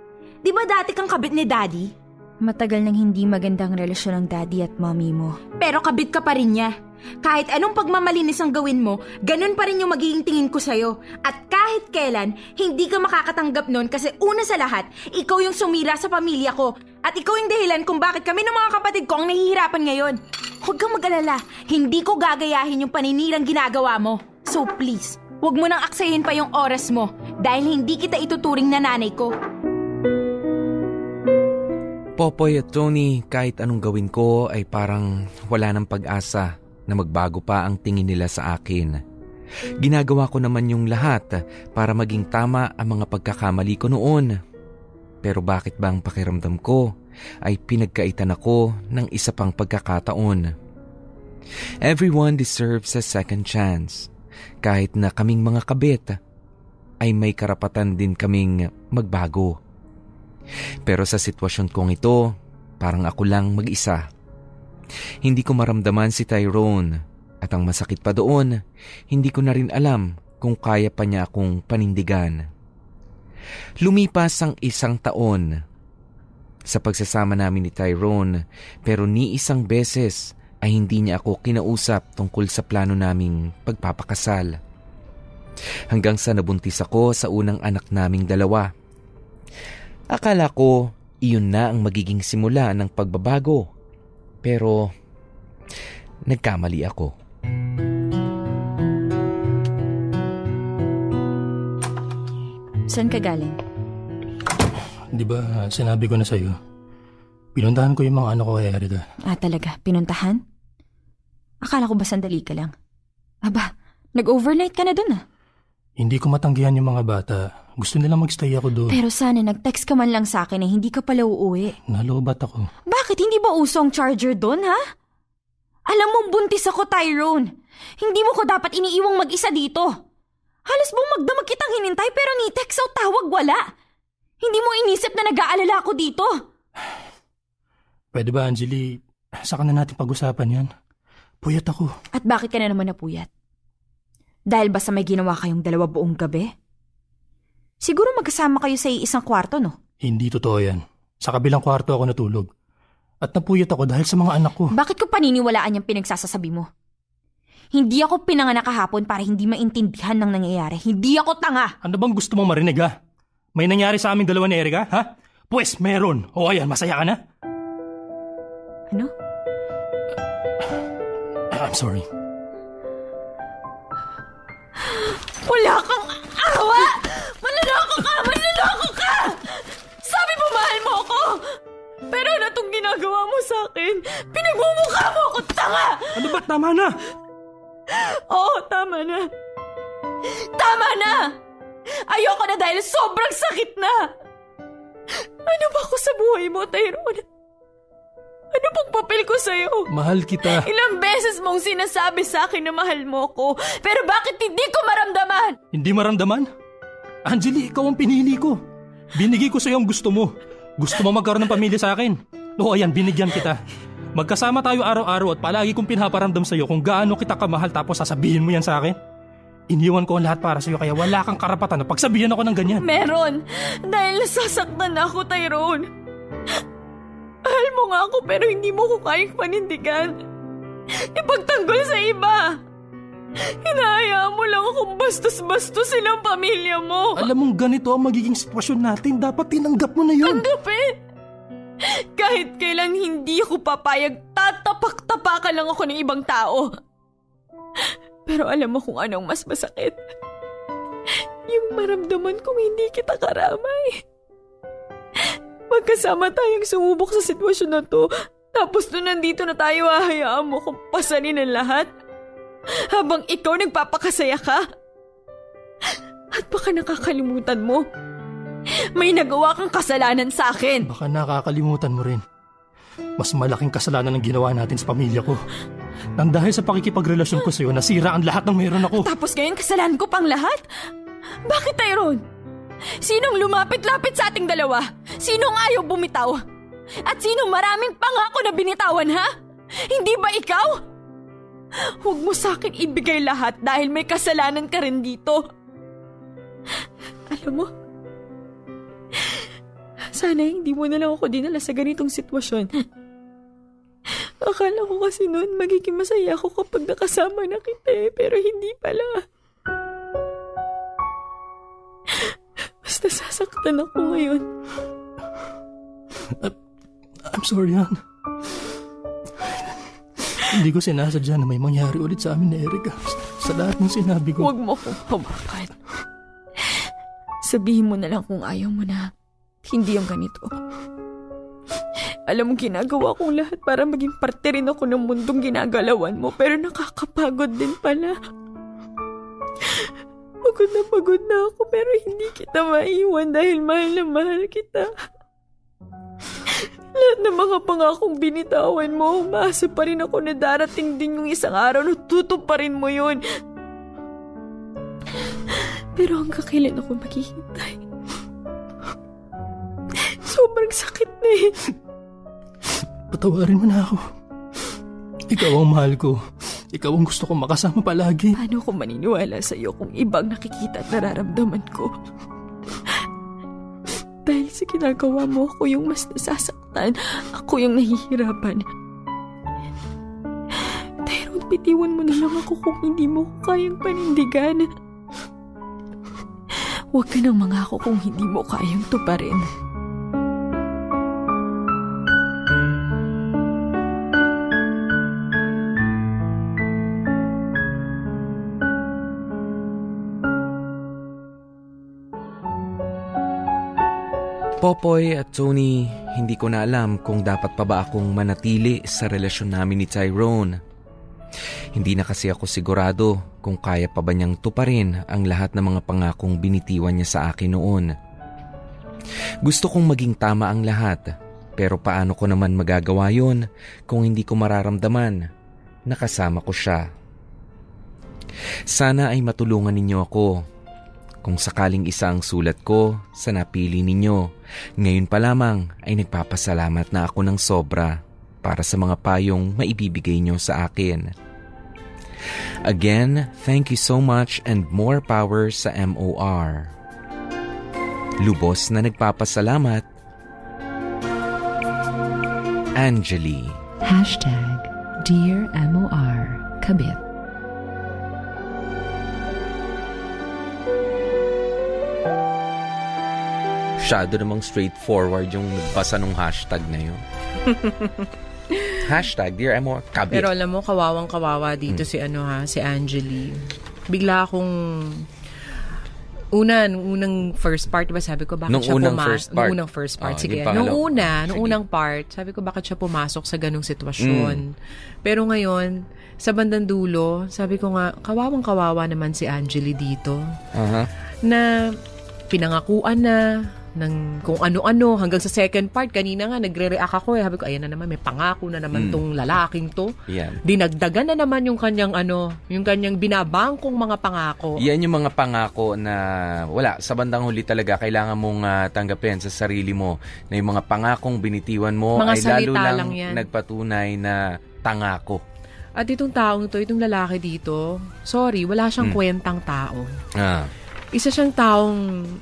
Di ba dati kang kabit ni Daddy? Matagal nang hindi magandang relasyon ng daddy at mommy mo. Pero kabit ka pa rin niya. Kahit anong pagmamalinis ang gawin mo, ganun pa rin yung magiging tingin ko sa'yo. At kahit kailan, hindi ka makakatanggap nun kasi una sa lahat, ikaw yung sumira sa pamilya ko. At ikaw yung dahilan kung bakit kami ng mga kapatid ko ang nahihirapan ngayon. Huwag kang mag-alala, hindi ko gagayahin yung paninirang ginagawa mo. So please, huwag mo nang aksayin pa yung oras mo dahil hindi kita ituturing na nanay ko. Popoy at Tony, kahit anong gawin ko ay parang wala ng pag-asa na magbago pa ang tingin nila sa akin. Ginagawa ko naman yung lahat para maging tama ang mga pagkakamali ko noon. Pero bakit ba ang pakiramdam ko ay pinagkaitan ako ng isa pang pagkakataon? Everyone deserves a second chance. Kahit na kaming mga kabit ay may karapatan din kaming magbago. Pero sa sitwasyon kong ito, parang ako lang mag-isa. Hindi ko maramdaman si Tyrone at ang masakit pa doon, hindi ko na rin alam kung kaya pa niya akong panindigan. Lumipas ang isang taon sa pagsasama namin ni Tyrone pero ni isang beses ay hindi niya ako kinausap tungkol sa plano naming pagpapakasal. Hanggang sa nabuntis ako sa unang anak naming dalawa. Akala ko iyon na ang magiging simula ng pagbabago. Pero nagkamali ako. Saan ka galing? Di ba sinabi ko na sa'yo? Pinuntahan ko yung mga anak ko kay Erika. Ah, talaga? Pinuntahan? Akala ko ba sandali ka lang? Aba, nag-overnight ka na dun ah. Hindi ko matanggihan yung mga bata. Gusto nila magstay ako doon. Pero sana nag-text ka man lang sa akin eh, hindi ka pala uuwi. Nalobat ako. Bakit hindi ba usong charger doon, ha? Alam mo, buntis ako, Tyrone. Hindi mo ko dapat iniiwang mag-isa dito. Halos buong magdamag kitang hinintay pero ni text o tawag wala. Hindi mo inisip na nag-aalala ako dito. Pwede ba, Anjali, saka na natin pag-usapan yan? Puyat ako. At bakit ka na naman napuyat? Dahil ba sa may ginawa kayong dalawa buong gabi? Siguro magkasama kayo sa isang kwarto, no? Hindi totoo yan. Sa kabilang kwarto ako natulog. At napuyat ako dahil sa mga anak ko. Bakit ko paniniwalaan yung pinagsasasabi mo? Hindi ako pinanganak kahapon para hindi maintindihan ng nangyayari. Hindi ako tanga! Ano bang gusto mo marinig ha? May nangyari sa aming dalawa ni Erika, ha? Pues, meron. O ayan, masaya ka na? Ano? I'm sorry. Wala kang awa! Manloloko ka! Manloloko ka! Sabi mo mahal mo ako! Pero ano tong ginagawa mo sa akin? Pinagmumukha mo ako tanga! Ano ba? Tama na! Oo, tama na. Tama na! Ayoko na dahil sobrang sakit na! Ano ba ako sa buhay mo, Tyrone? Ano pang papel ko sa'yo? Mahal kita. Ilang beses mong sinasabi sa akin na mahal mo ko, pero bakit hindi ko maramdaman? Hindi maramdaman? Anjali, ikaw ang pinili ko. Binigay ko sa'yo ang gusto mo. Gusto mo magkaroon ng pamilya sa akin? Oo, ayan, binigyan kita. Magkasama tayo araw-araw at palagi kong pinaparamdam sa'yo kung gaano kita kamahal tapos sasabihin mo yan sa akin. Iniwan ko ang lahat para sa'yo kaya wala kang karapatan na pagsabihan ako ng ganyan. Meron! Dahil nasasaktan na ako, Tyrone. Mahal mo nga ako pero hindi mo ko kayang panindigan. Ipagtanggol sa iba. Hinahayaan mo lang akong bastos-bastos silang pamilya mo. Alam mong ganito ang magiging sitwasyon natin. Dapat tinanggap mo na yun. Tanggapin! Kahit kailan hindi ako papayag, tatapak-tapakan lang ako ng ibang tao. Pero alam mo kung anong mas masakit? Yung maramdaman kong hindi kita karamay. Magkasama tayong sumubok sa sitwasyon na to, tapos nung nandito na tayo, hahayaan mo kung pasanin ang lahat. Habang ikaw nagpapakasaya ka. At baka nakakalimutan mo. May nagawa kang kasalanan sa akin. Baka nakakalimutan mo rin. Mas malaking kasalanan ang ginawa natin sa pamilya ko. Nang dahil sa pakikipagrelasyon ko sa'yo, nasira ang lahat ng meron ako. Tapos ngayon kasalanan ko pang lahat? Bakit, Tyrone? Sinong lumapit-lapit sa ating dalawa? Sinong ayaw bumitaw? At sinong maraming pangako na binitawan, ha? Hindi ba ikaw? Huwag mo sa akin ibigay lahat dahil may kasalanan ka rin dito. Alam mo, sana hindi mo na lang ako dinala sa ganitong sitwasyon. Akala ko kasi noon magiging masaya ako kapag nakasama na kita eh, pero hindi pala. Basta sasaktan ako ngayon. I'm sorry, Han. Hindi ko sinasadya na may mangyari ulit sa amin ni Erika. Sa lahat ng sinabi ko. Huwag mo akong hawakan. Sabihin mo na lang kung ayaw mo na. Hindi yung ganito. Alam mo, ginagawa kong lahat para maging parte rin ako ng mundong ginagalawan mo, pero nakakapagod din pala. Pagod na pagod na ako, pero hindi kita maiwan dahil mahal na mahal kita. Lahat ng mga pangakong binitawan mo, umaasa pa rin ako na darating din yung isang araw na tutuparin mo yun. Pero hanggang kailan ako maghihintay? Sobrang sakit na eh. Patawarin mo na ako. Ikaw ang mahal ko. Ikaw ang gusto kong makasama palagi. Paano ko maniniwala sa iyo kung ibang nakikita at nararamdaman ko? Dahil sa ginagawa mo, ako yung mas nasasaktan. Ako yung nahihirapan. Tyrone, bitiwan mo na lang ako kung hindi mo ko kayang panindigan. Huwag ka nang mangako kung hindi mo kayang tuparin. Popoy at Tony, hindi ko na alam kung dapat pa ba akong manatili sa relasyon namin ni Tyrone. Hindi na kasi ako sigurado kung kaya pa ba niyang tuparin ang lahat ng mga pangakong binitiwan niya sa akin noon. Gusto kong maging tama ang lahat, pero paano ko naman magagawa yon kung hindi ko mararamdaman na kasama ko siya. Sana ay matulungan ninyo ako kung sakaling isa ang sulat ko sa napili ninyo, ngayon pa lamang ay nagpapasalamat na ako ng sobra para sa mga payong maibibigay nyo sa akin. Again, thank you so much and more power sa MOR. Lubos na nagpapasalamat, Angeli. Hashtag Dear MOR Kabit. Masyado namang straightforward yung nagbasa ng hashtag na yun. hashtag Dear MOR Kabit. Pero alam mo, kawawang kawawa dito si ano ha, si Angeli. Bigla akong Una, nung unang first part, diba sabi ko, bakit Nung siya unang first part. Nung unang first part, Oh, sige. Nung una, nung Sige. unang part, sabi ko, bakit siya pumasok sa ganong sitwasyon. Mm. Pero ngayon, sa bandang dulo, sabi ko nga, kawawang kawawa naman si Angeli dito. Aha. Na pinangakuan na, ng kung ano-ano hanggang sa second part kanina nga nagre-react ako eh sabi ko ayan na naman may pangako na naman Mm. tong lalaking to Yan. dinagdagan na naman yung kanyang ano yung kanyang binabangkong mga pangako Yan yung mga pangako na wala, sa bandang huli talaga kailangan mong ah, tanggapin sa sarili mo na yung mga pangakong binitiwan mo Mga ay lalo lang, lang yan. nagpatunay na tangako. At itong taong to, itong lalaki dito, sorry, wala siyang Mm. kwentang tao. Ah. Isa siyang taong,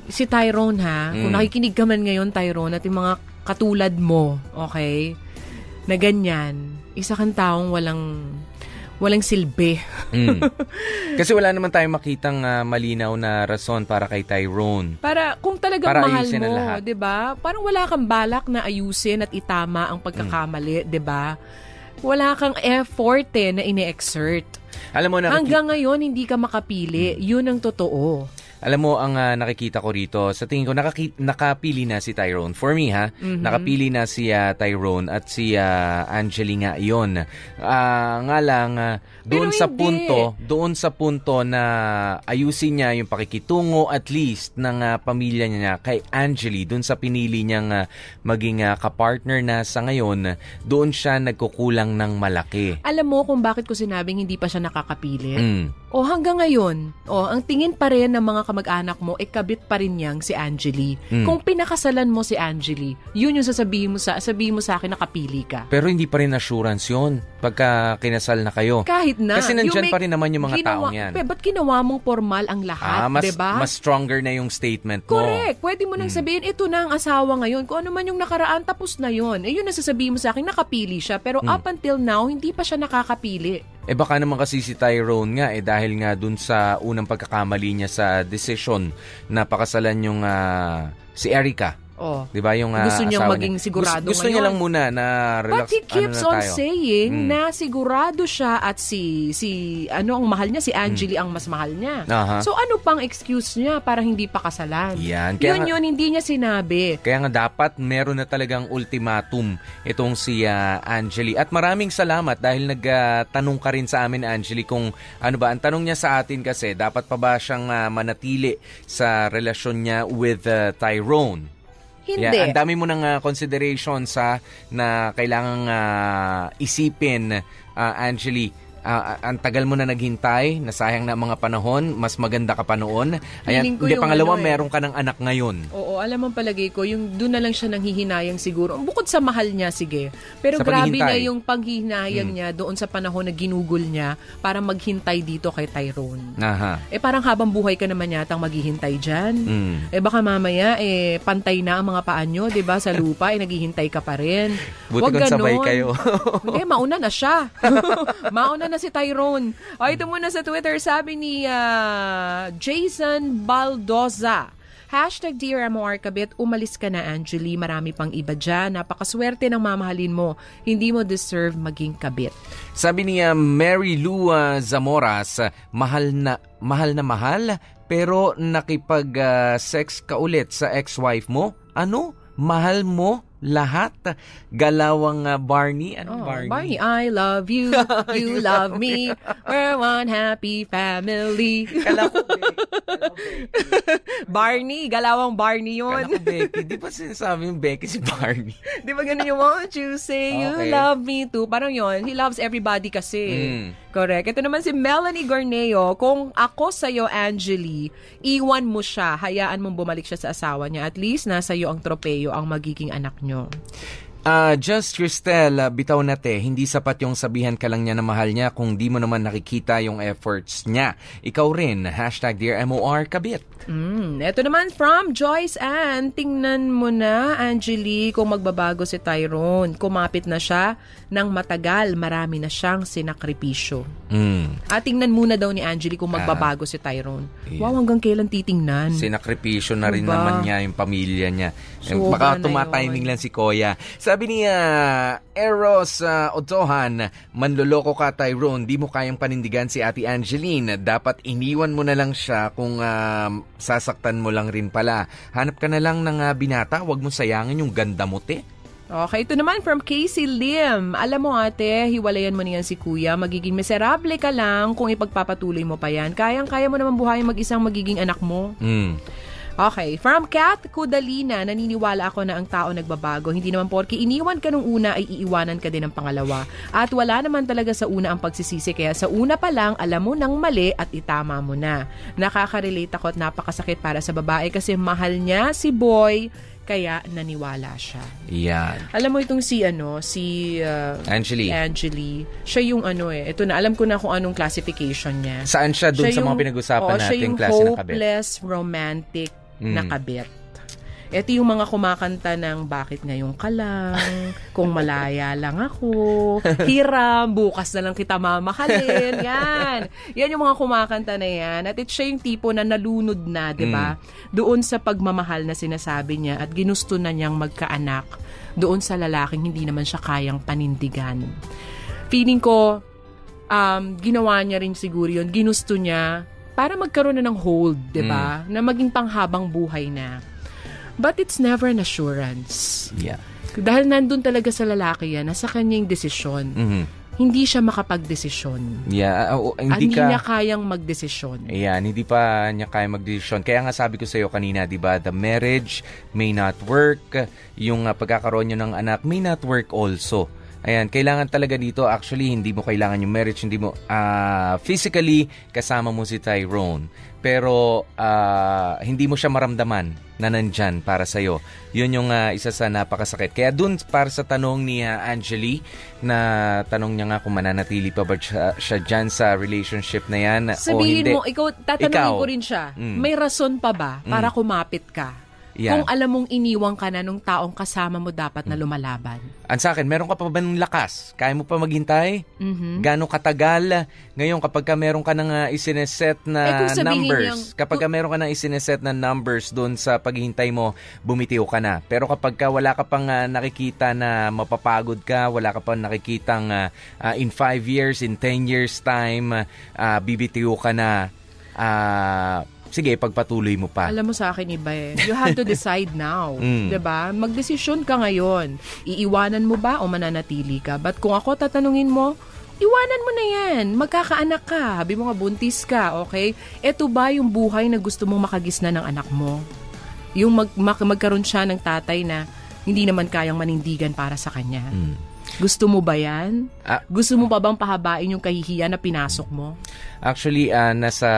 si Tyrone ha, kung Mm. nakikinig ka man ngayon Tyrone at yung mga katulad mo, okay, na ganyan, isa kang taong walang, walang silbi. Mm. Kasi wala naman tayong makitang ah, malinaw na rason para kay Tyrone. Para kung talagang Para mahal mo. 'di ba? Parang wala kang balak na ayusin at itama ang pagkakamali, 'di ba? Wala kang effort eh, na ine-exert. Alam mo, nakiki- Hanggang ngayon hindi ka makapili. 'Yun ang totoo. Alam mo, ang ah, nakikita ko rito, sa tingin ko, nakaki- nakapili na si Tyrone. For me, ha, Mhm. nakapili na si ah, Tyrone at si ah, Angeli nga iyon. Ah, nga lang, ah, doon Pero sa hindi. punto, doon sa punto na ayusin niya yung pakikitungo at least ng ah, pamilya niya kay Angeli, doon sa pinili niyang ah, maging ah, kapartner na sa ngayon, doon siya nagkukulang ng malaki. Alam mo kung bakit ko sinabing hindi pa siya nakakapili? Mm. O hanggang ngayon, o ang tingin pa rin ng mga kamag-anak mo, eh kabit pa rin niyang si Angeli. Mm. Kung pinakasalan mo si Angeli, yun yung sasabihin mo sa sabihin mo sa akin nakapili ka. Pero hindi pa rin assurance yon pagka kinasal na kayo. Kahit na. Kasi nandyan you pa rin naman yung mga ginawa, taong yan. Pe, ba't ginawa mong formal ang lahat, Ah, mas, 'di ba? mas stronger na yung statement mo. Correct. Pwede mo nang Mm. sabihin, ito na ang asawa ngayon. Kung ano man yung nakaraan, tapos na yon. Eh, yun ang sasabihin mo sa akin, nakapili siya. Pero Mm. up until now, hindi pa siya nakakapili. Eh baka naman kasi si Tyrone nga eh dahil nga dun sa unang pagkakamali niya sa decision na pakasalan yung ah, si Erica. Oh. 'Di ba yung ah, Gusto niyang maging niya. sigurado gusto, gusto niya lang muna na relax But he keeps ano on tayo. saying Mm. na sigurado siya at si si ano ang mahal niya si Angeli ang mas mahal niya. Mm. Aha. So ano pang excuse niya para hindi pa kasalan? Yan. Kaya Yun nga- yun hindi niya sinabi. Kaya nga dapat meron na talagang ultimatum itong si ah, Angeli. At maraming salamat dahil nagtanong ka rin sa amin Angeli kung ano ba. Ang tanong niya sa atin kasi dapat pa ba siyang ah, manatili sa relasyon niya with ah, Tyrone? Hindi. Yeah, ang dami mo ng ah, consideration sa na kailangang ah, isipin ah, Angeli. Ah, ang tagal mo na naghintay, nasayang na mga panahon, mas maganda ka pa noon. Ayan, hindi pangalawa, ano eh. meron ka ng anak ngayon. Oo, alam mo palagay ko, yung doon na lang siya nanghihinayang siguro. Bukod sa mahal niya, sige. Pero Sa grabe paghihintay. na yung paghihinayang Hmm. niya doon sa panahon na ginugol niya para maghintay dito kay Tyrone. Aha. Eh parang habang buhay ka naman yatang maghihintay dyan. Mm. Eh baka mamaya, eh pantay na ang mga paa nyo, di ba? Sa lupa, eh naghihintay ka pa rin. Buti Wag kung sabay ganon. kayo. Hindi, mauna na siya. mauna na si Tyrone. O, ito muna sa Twitter, sabi ni ah, Jason Baldoza. Hashtag Dear MOR Kabit, umalis ka na Angeli. Marami pang iba dyan. Napakaswerte ng mamahalin mo. Hindi mo deserve maging kabit. Sabi niya Mary Lou ah, Zamoras, mahal na mahal na mahal pero nakipag ah, sex ka ulit sa ex-wife mo? Ano? mahal mo lahat. Galawang uh, Barney. Anong Oh, Barney? Barney, I love you. You love me. We're one happy family. Kala ko. Kala. Barney, galawang Barney Kala yun. ko, Becky. Di ba sinasabi yung Becky si Barney? Di ba ganun yung won't you say you Okay. love me too? Parang yon he loves everybody kasi. Mm. Correct. Ito naman si Melanie Gorneo. Kung ako sa'yo, Angeli, iwan mo siya, hayaan mong bumalik siya sa asawa niya. At least, nasa iyo ang tropeyo ang magiging anak niyo. Ah, just Cristel, ah, bitaw na te, hindi sapat yung sabihan ka lang niya na mahal niya kung di mo naman nakikita yung efforts niya. Ikaw rin, hashtag Dear MOR Kabit. Mm, ito naman from Joyce Ann. Tingnan mo na, Angeli, kung magbabago si Tyrone. Kumapit na siya ng matagal. Marami na siyang sinakripisyo. Mm. At tingnan muna daw ni Angeli kung magbabago si Tyrone. Yeah. Wow, hanggang kailan titingnan? Sinakripisyo na rin Diba? naman niya yung pamilya niya. Eh, Sobra Baka tumatiming lang si Koya. Sabi ni ah, Eros uh, Otohan, manloloko ka Tyrone, di mo kayang panindigan si Ate Angeline. Dapat iniwan mo na lang siya kung ah, sasaktan mo lang rin pala. Hanap ka na lang ng ah, binata, wag mo sayangin yung ganda mo, te. Okay, ito naman from Casey Lim. Alam mo ate, hiwalayan mo niyan si kuya. Magiging miserable ka lang kung ipagpapatuloy mo pa yan. Kayang-kaya mo naman buhayin mag-isang magiging anak mo. Mm. Okay, from Kat Kudalina, naniniwala ako na ang tao nagbabago. Hindi naman porke iniwan ka nung una ay iiwanan ka din ng pangalawa. At wala naman talaga sa una ang pagsisisi. Kaya sa una pa lang, alam mo nang mali at itama mo na. Nakaka-relate ako at napakasakit para sa babae kasi mahal niya si boy, kaya naniwala siya. Yan. Alam mo itong si ano, si uh, Angeli. Angeli. Siya yung ano eh. Ito na, alam ko na kung anong classification niya. Saan siya Siya sa mga pinag-usapan oo, nating yung klase ng kabit? hopeless romantic na Mm. kabit. Ito yung mga kumakanta ng bakit ngayon ka lang, kung malaya lang ako, hiram, bukas na lang kita mamahalin, yan. Yan yung mga kumakanta na yan. At it, siya yung tipo na nalunod na, di ba? Doon sa pagmamahal na sinasabi niya at ginusto na niyang magkaanak doon sa lalaking hindi naman siya kayang panindigan. Feeling ko, um, ginawa niya rin siguro yun. Ginusto niya para magkaroon na ng hold, di ba? Na maging panghabang buhay na. But it's never an assurance. Yeah. Dahil nandun talaga sa lalaki yan, nasa kanyang desisyon. Mhm. Hindi siya makapagdesisyon. Yeah, At hindi ka... niya kayang magdesisyon. Ayan, hindi pa niya kaya magdesisyon. Kaya nga sabi ko sa iyo kanina, 'di ba, the marriage may not work, yung uh, pagkakaroon niyo ng anak may not work also. Ayan, kailangan talaga dito actually hindi mo kailangan yung marriage, hindi mo ah, physically kasama mo si Tyrone. Pero ah, hindi mo siya maramdaman na nandyan para sa iyo. 'Yun yung ah, isa sa napakasakit. Kaya dun para sa tanong ni ah, Angeli na tanong niya nga kung mananatili pa ba siya, siya dyan sa relationship na yan o Sabihin hindi. mo, ikaw, tatanungin Ikaw. ko rin siya, Mm. may rason pa ba para kumapit ka? Yan. Kung alam mong iniwang ka na nung taong kasama mo dapat Mm. na lumalaban. Ang sa akin, meron ka pa ba ng lakas? Kaya mo pa maghintay? Mhm. Gano'ng katagal? Ngayon, kapag ka meron ka ng uh, isineset Eh, na sabihin numbers, niyang- kapag ka meron ka ng isineset na numbers doon sa paghihintay mo, bumitiw ka na. Pero kapag ka wala ka pang uh, nakikita na mapapagod ka, wala ka pang nakikitang uh, uh, in 5 years, in 10 years time, uh, bibitiw ka na, uh, sige, pagpatuloy mo pa. Alam mo sa akin iba eh. You have to decide now. Mm. 'Di ba? Magdesisyon ka ngayon. Iiwanan mo ba o mananatili ka? But kung ako tatanungin mo, iwanan mo na yan. Magkakaanak ka. Habi mo nga buntis ka, okay? Ito ba yung buhay na gusto mong makagisna ng anak mo? Yung mag, mag- magkaroon siya ng tatay na hindi naman kayang manindigan para sa kanya. Mm. Gusto mo ba yan? Ah. Gusto mo pa bang pahabain yung kahihiyan na pinasok mo? Actually, ah, nasa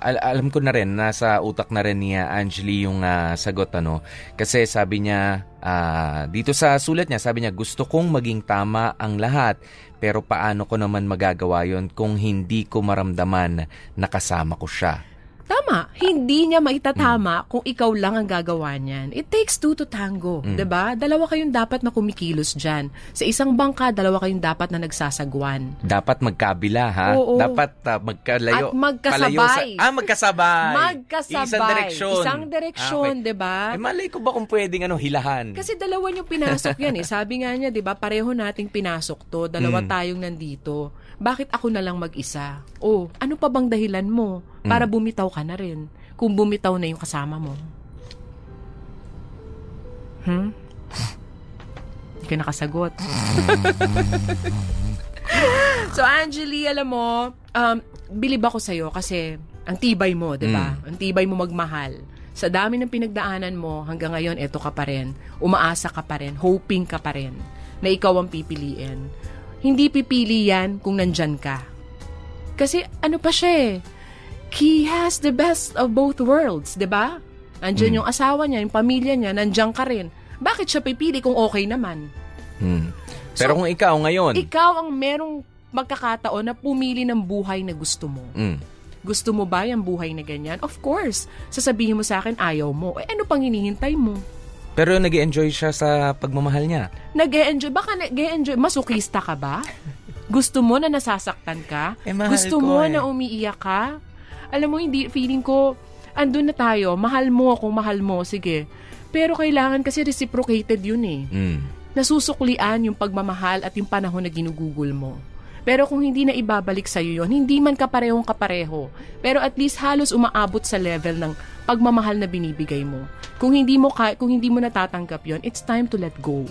al- alam ko na rin, nasa utak na rin ni ah, Angeli yung ah, sagot ano. Kasi sabi niya ah, dito sa sulat niya, sabi niya gusto kong maging tama ang lahat, pero paano ko naman magagawa 'yon kung hindi ko maramdaman na kasama ko siya. Tama, hindi niya maitatama Mm. kung ikaw lang ang gagawa niyan. It takes two to tango, Mm. 'di ba? Dalawa kayong dapat na kumikilos diyan. Sa isang bangka, dalawa kayong dapat na nagsasagwan. Dapat magkabila ha. Oo. Dapat ah, magkalayo. At magkasabay. sa- ah, magkasabay. Magkasabay. Isang direksyon. Isang direksyon, Ah, 'di ba? Eh, malay ko ba kung pwedeng ano, hilahan? Kasi dalawa yung pinasok yan eh. Sabi nga niya, 'di ba, pareho nating pinasok 'to. Dalawa Mm. tayong nandito. Bakit ako na lang mag-isa? Oh, ano pa bang dahilan mo para Mm. bumitaw ka na rin? Kung bumitaw na yung kasama mo. Hmm? Hindi ka nakasagot. so, Angeli, alam mo, um, bilib ako sa'yo kasi ang tibay mo, di ba? Ang tibay mo magmahal. Sa dami ng pinagdaanan mo, hanggang ngayon, eto ka pa rin. Umaasa ka pa rin. Hoping ka pa rin na ikaw ang pipiliin. Hindi pipili yan kung nandyan ka. Kasi ano pa siya eh. He has the best of both worlds, di ba? Nandyan yung asawa niya, yung pamilya niya, nandyan ka rin. Bakit siya pipili kung okay naman? Hmm. Pero kung ikaw ngayon, Ikaw ang merong magkakataon na pumili ng buhay na gusto mo. mm, Gusto mo ba yung buhay na ganyan? Of course. Sasabihin mo sa akin, ayaw mo. Eh, ano pang hinihintay mo? Pero nag enjoy siya sa pagmamahal niya. nag enjoy Baka nag enjoy Masukista ka ba? Gusto mo na nasasaktan ka? Eh, mahal Gusto ko mo eh. na umiiyak ka? Alam mo, hindi, feeling ko, andun na tayo. Mahal mo kung mahal mo, sige. Pero kailangan kasi reciprocated yun eh. Mm. nasusuklian yung pagmamahal at yung panahon na ginugugol mo. Pero kung hindi na ibabalik sa'yo yon, hindi man kaparehong kapareho. Pero at least halos umaabot sa level ng pagmamahal na binibigay mo. Kung hindi mo kung hindi mo natatanggap yon, it's time to let go.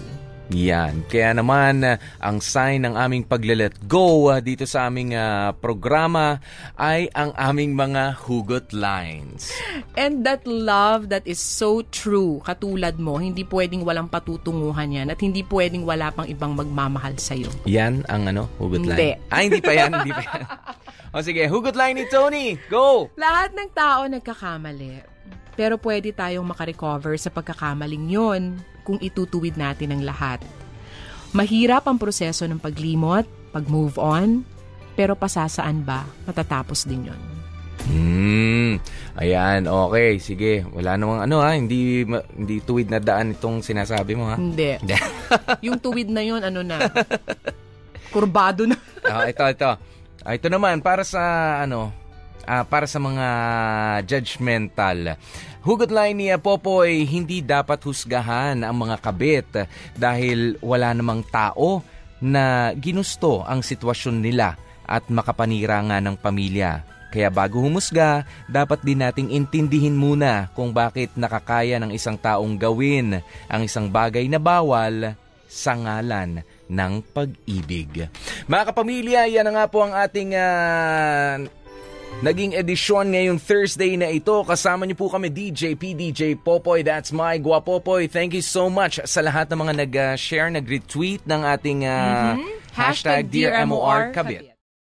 Yan. Kaya naman, ah, ang sign ng aming pagle-let go ah, dito sa aming ah, programa ay ang aming mga hugot lines. And that love that is so true, katulad mo, hindi pwedeng walang patutunguhan yan at hindi pwedeng wala pang ibang magmamahal sa'yo. Yan ang ano, hugot Hindi. line. Ah, hindi pa yan, hindi pa yan. O sige, hugot line ni Tony. Go! Lahat ng tao nagkakamali. Pero pwede tayong makarecover sa pagkakamaling yon kung itutuwid natin ang lahat. Mahirap ang proseso ng paglimot, pag-move on, pero pasasaan ba, matatapos din yon. Hmm. Ayan, okay. Sige. Wala namang ano ha, hindi, ma- hindi tuwid na daan itong sinasabi mo ha. Hindi. yung tuwid na yon ano na, kurbado na. Ah, ito, ito. Ah, ito naman, para sa ano, ah, para sa mga judgmental. Hugot line ni Popoy, hindi dapat husgahan ang mga kabit dahil wala namang tao na ginusto ang sitwasyon nila at makapanira nga ng pamilya. Kaya bago humusga, dapat din nating intindihin muna kung bakit nakakaya ng isang taong gawin ang isang bagay na bawal sa ngalan ng pag-ibig. Mga kapamilya, yan na nga po ang ating ah, naging edisyon ngayong Thursday na ito. Kasama niyo po kami DJ, PDJ Popoy, that's my Guapopoy. Thank you so much sa lahat ng mga nag-share, nag-retweet ng ating ah, hashtag Dear MOR Kabit.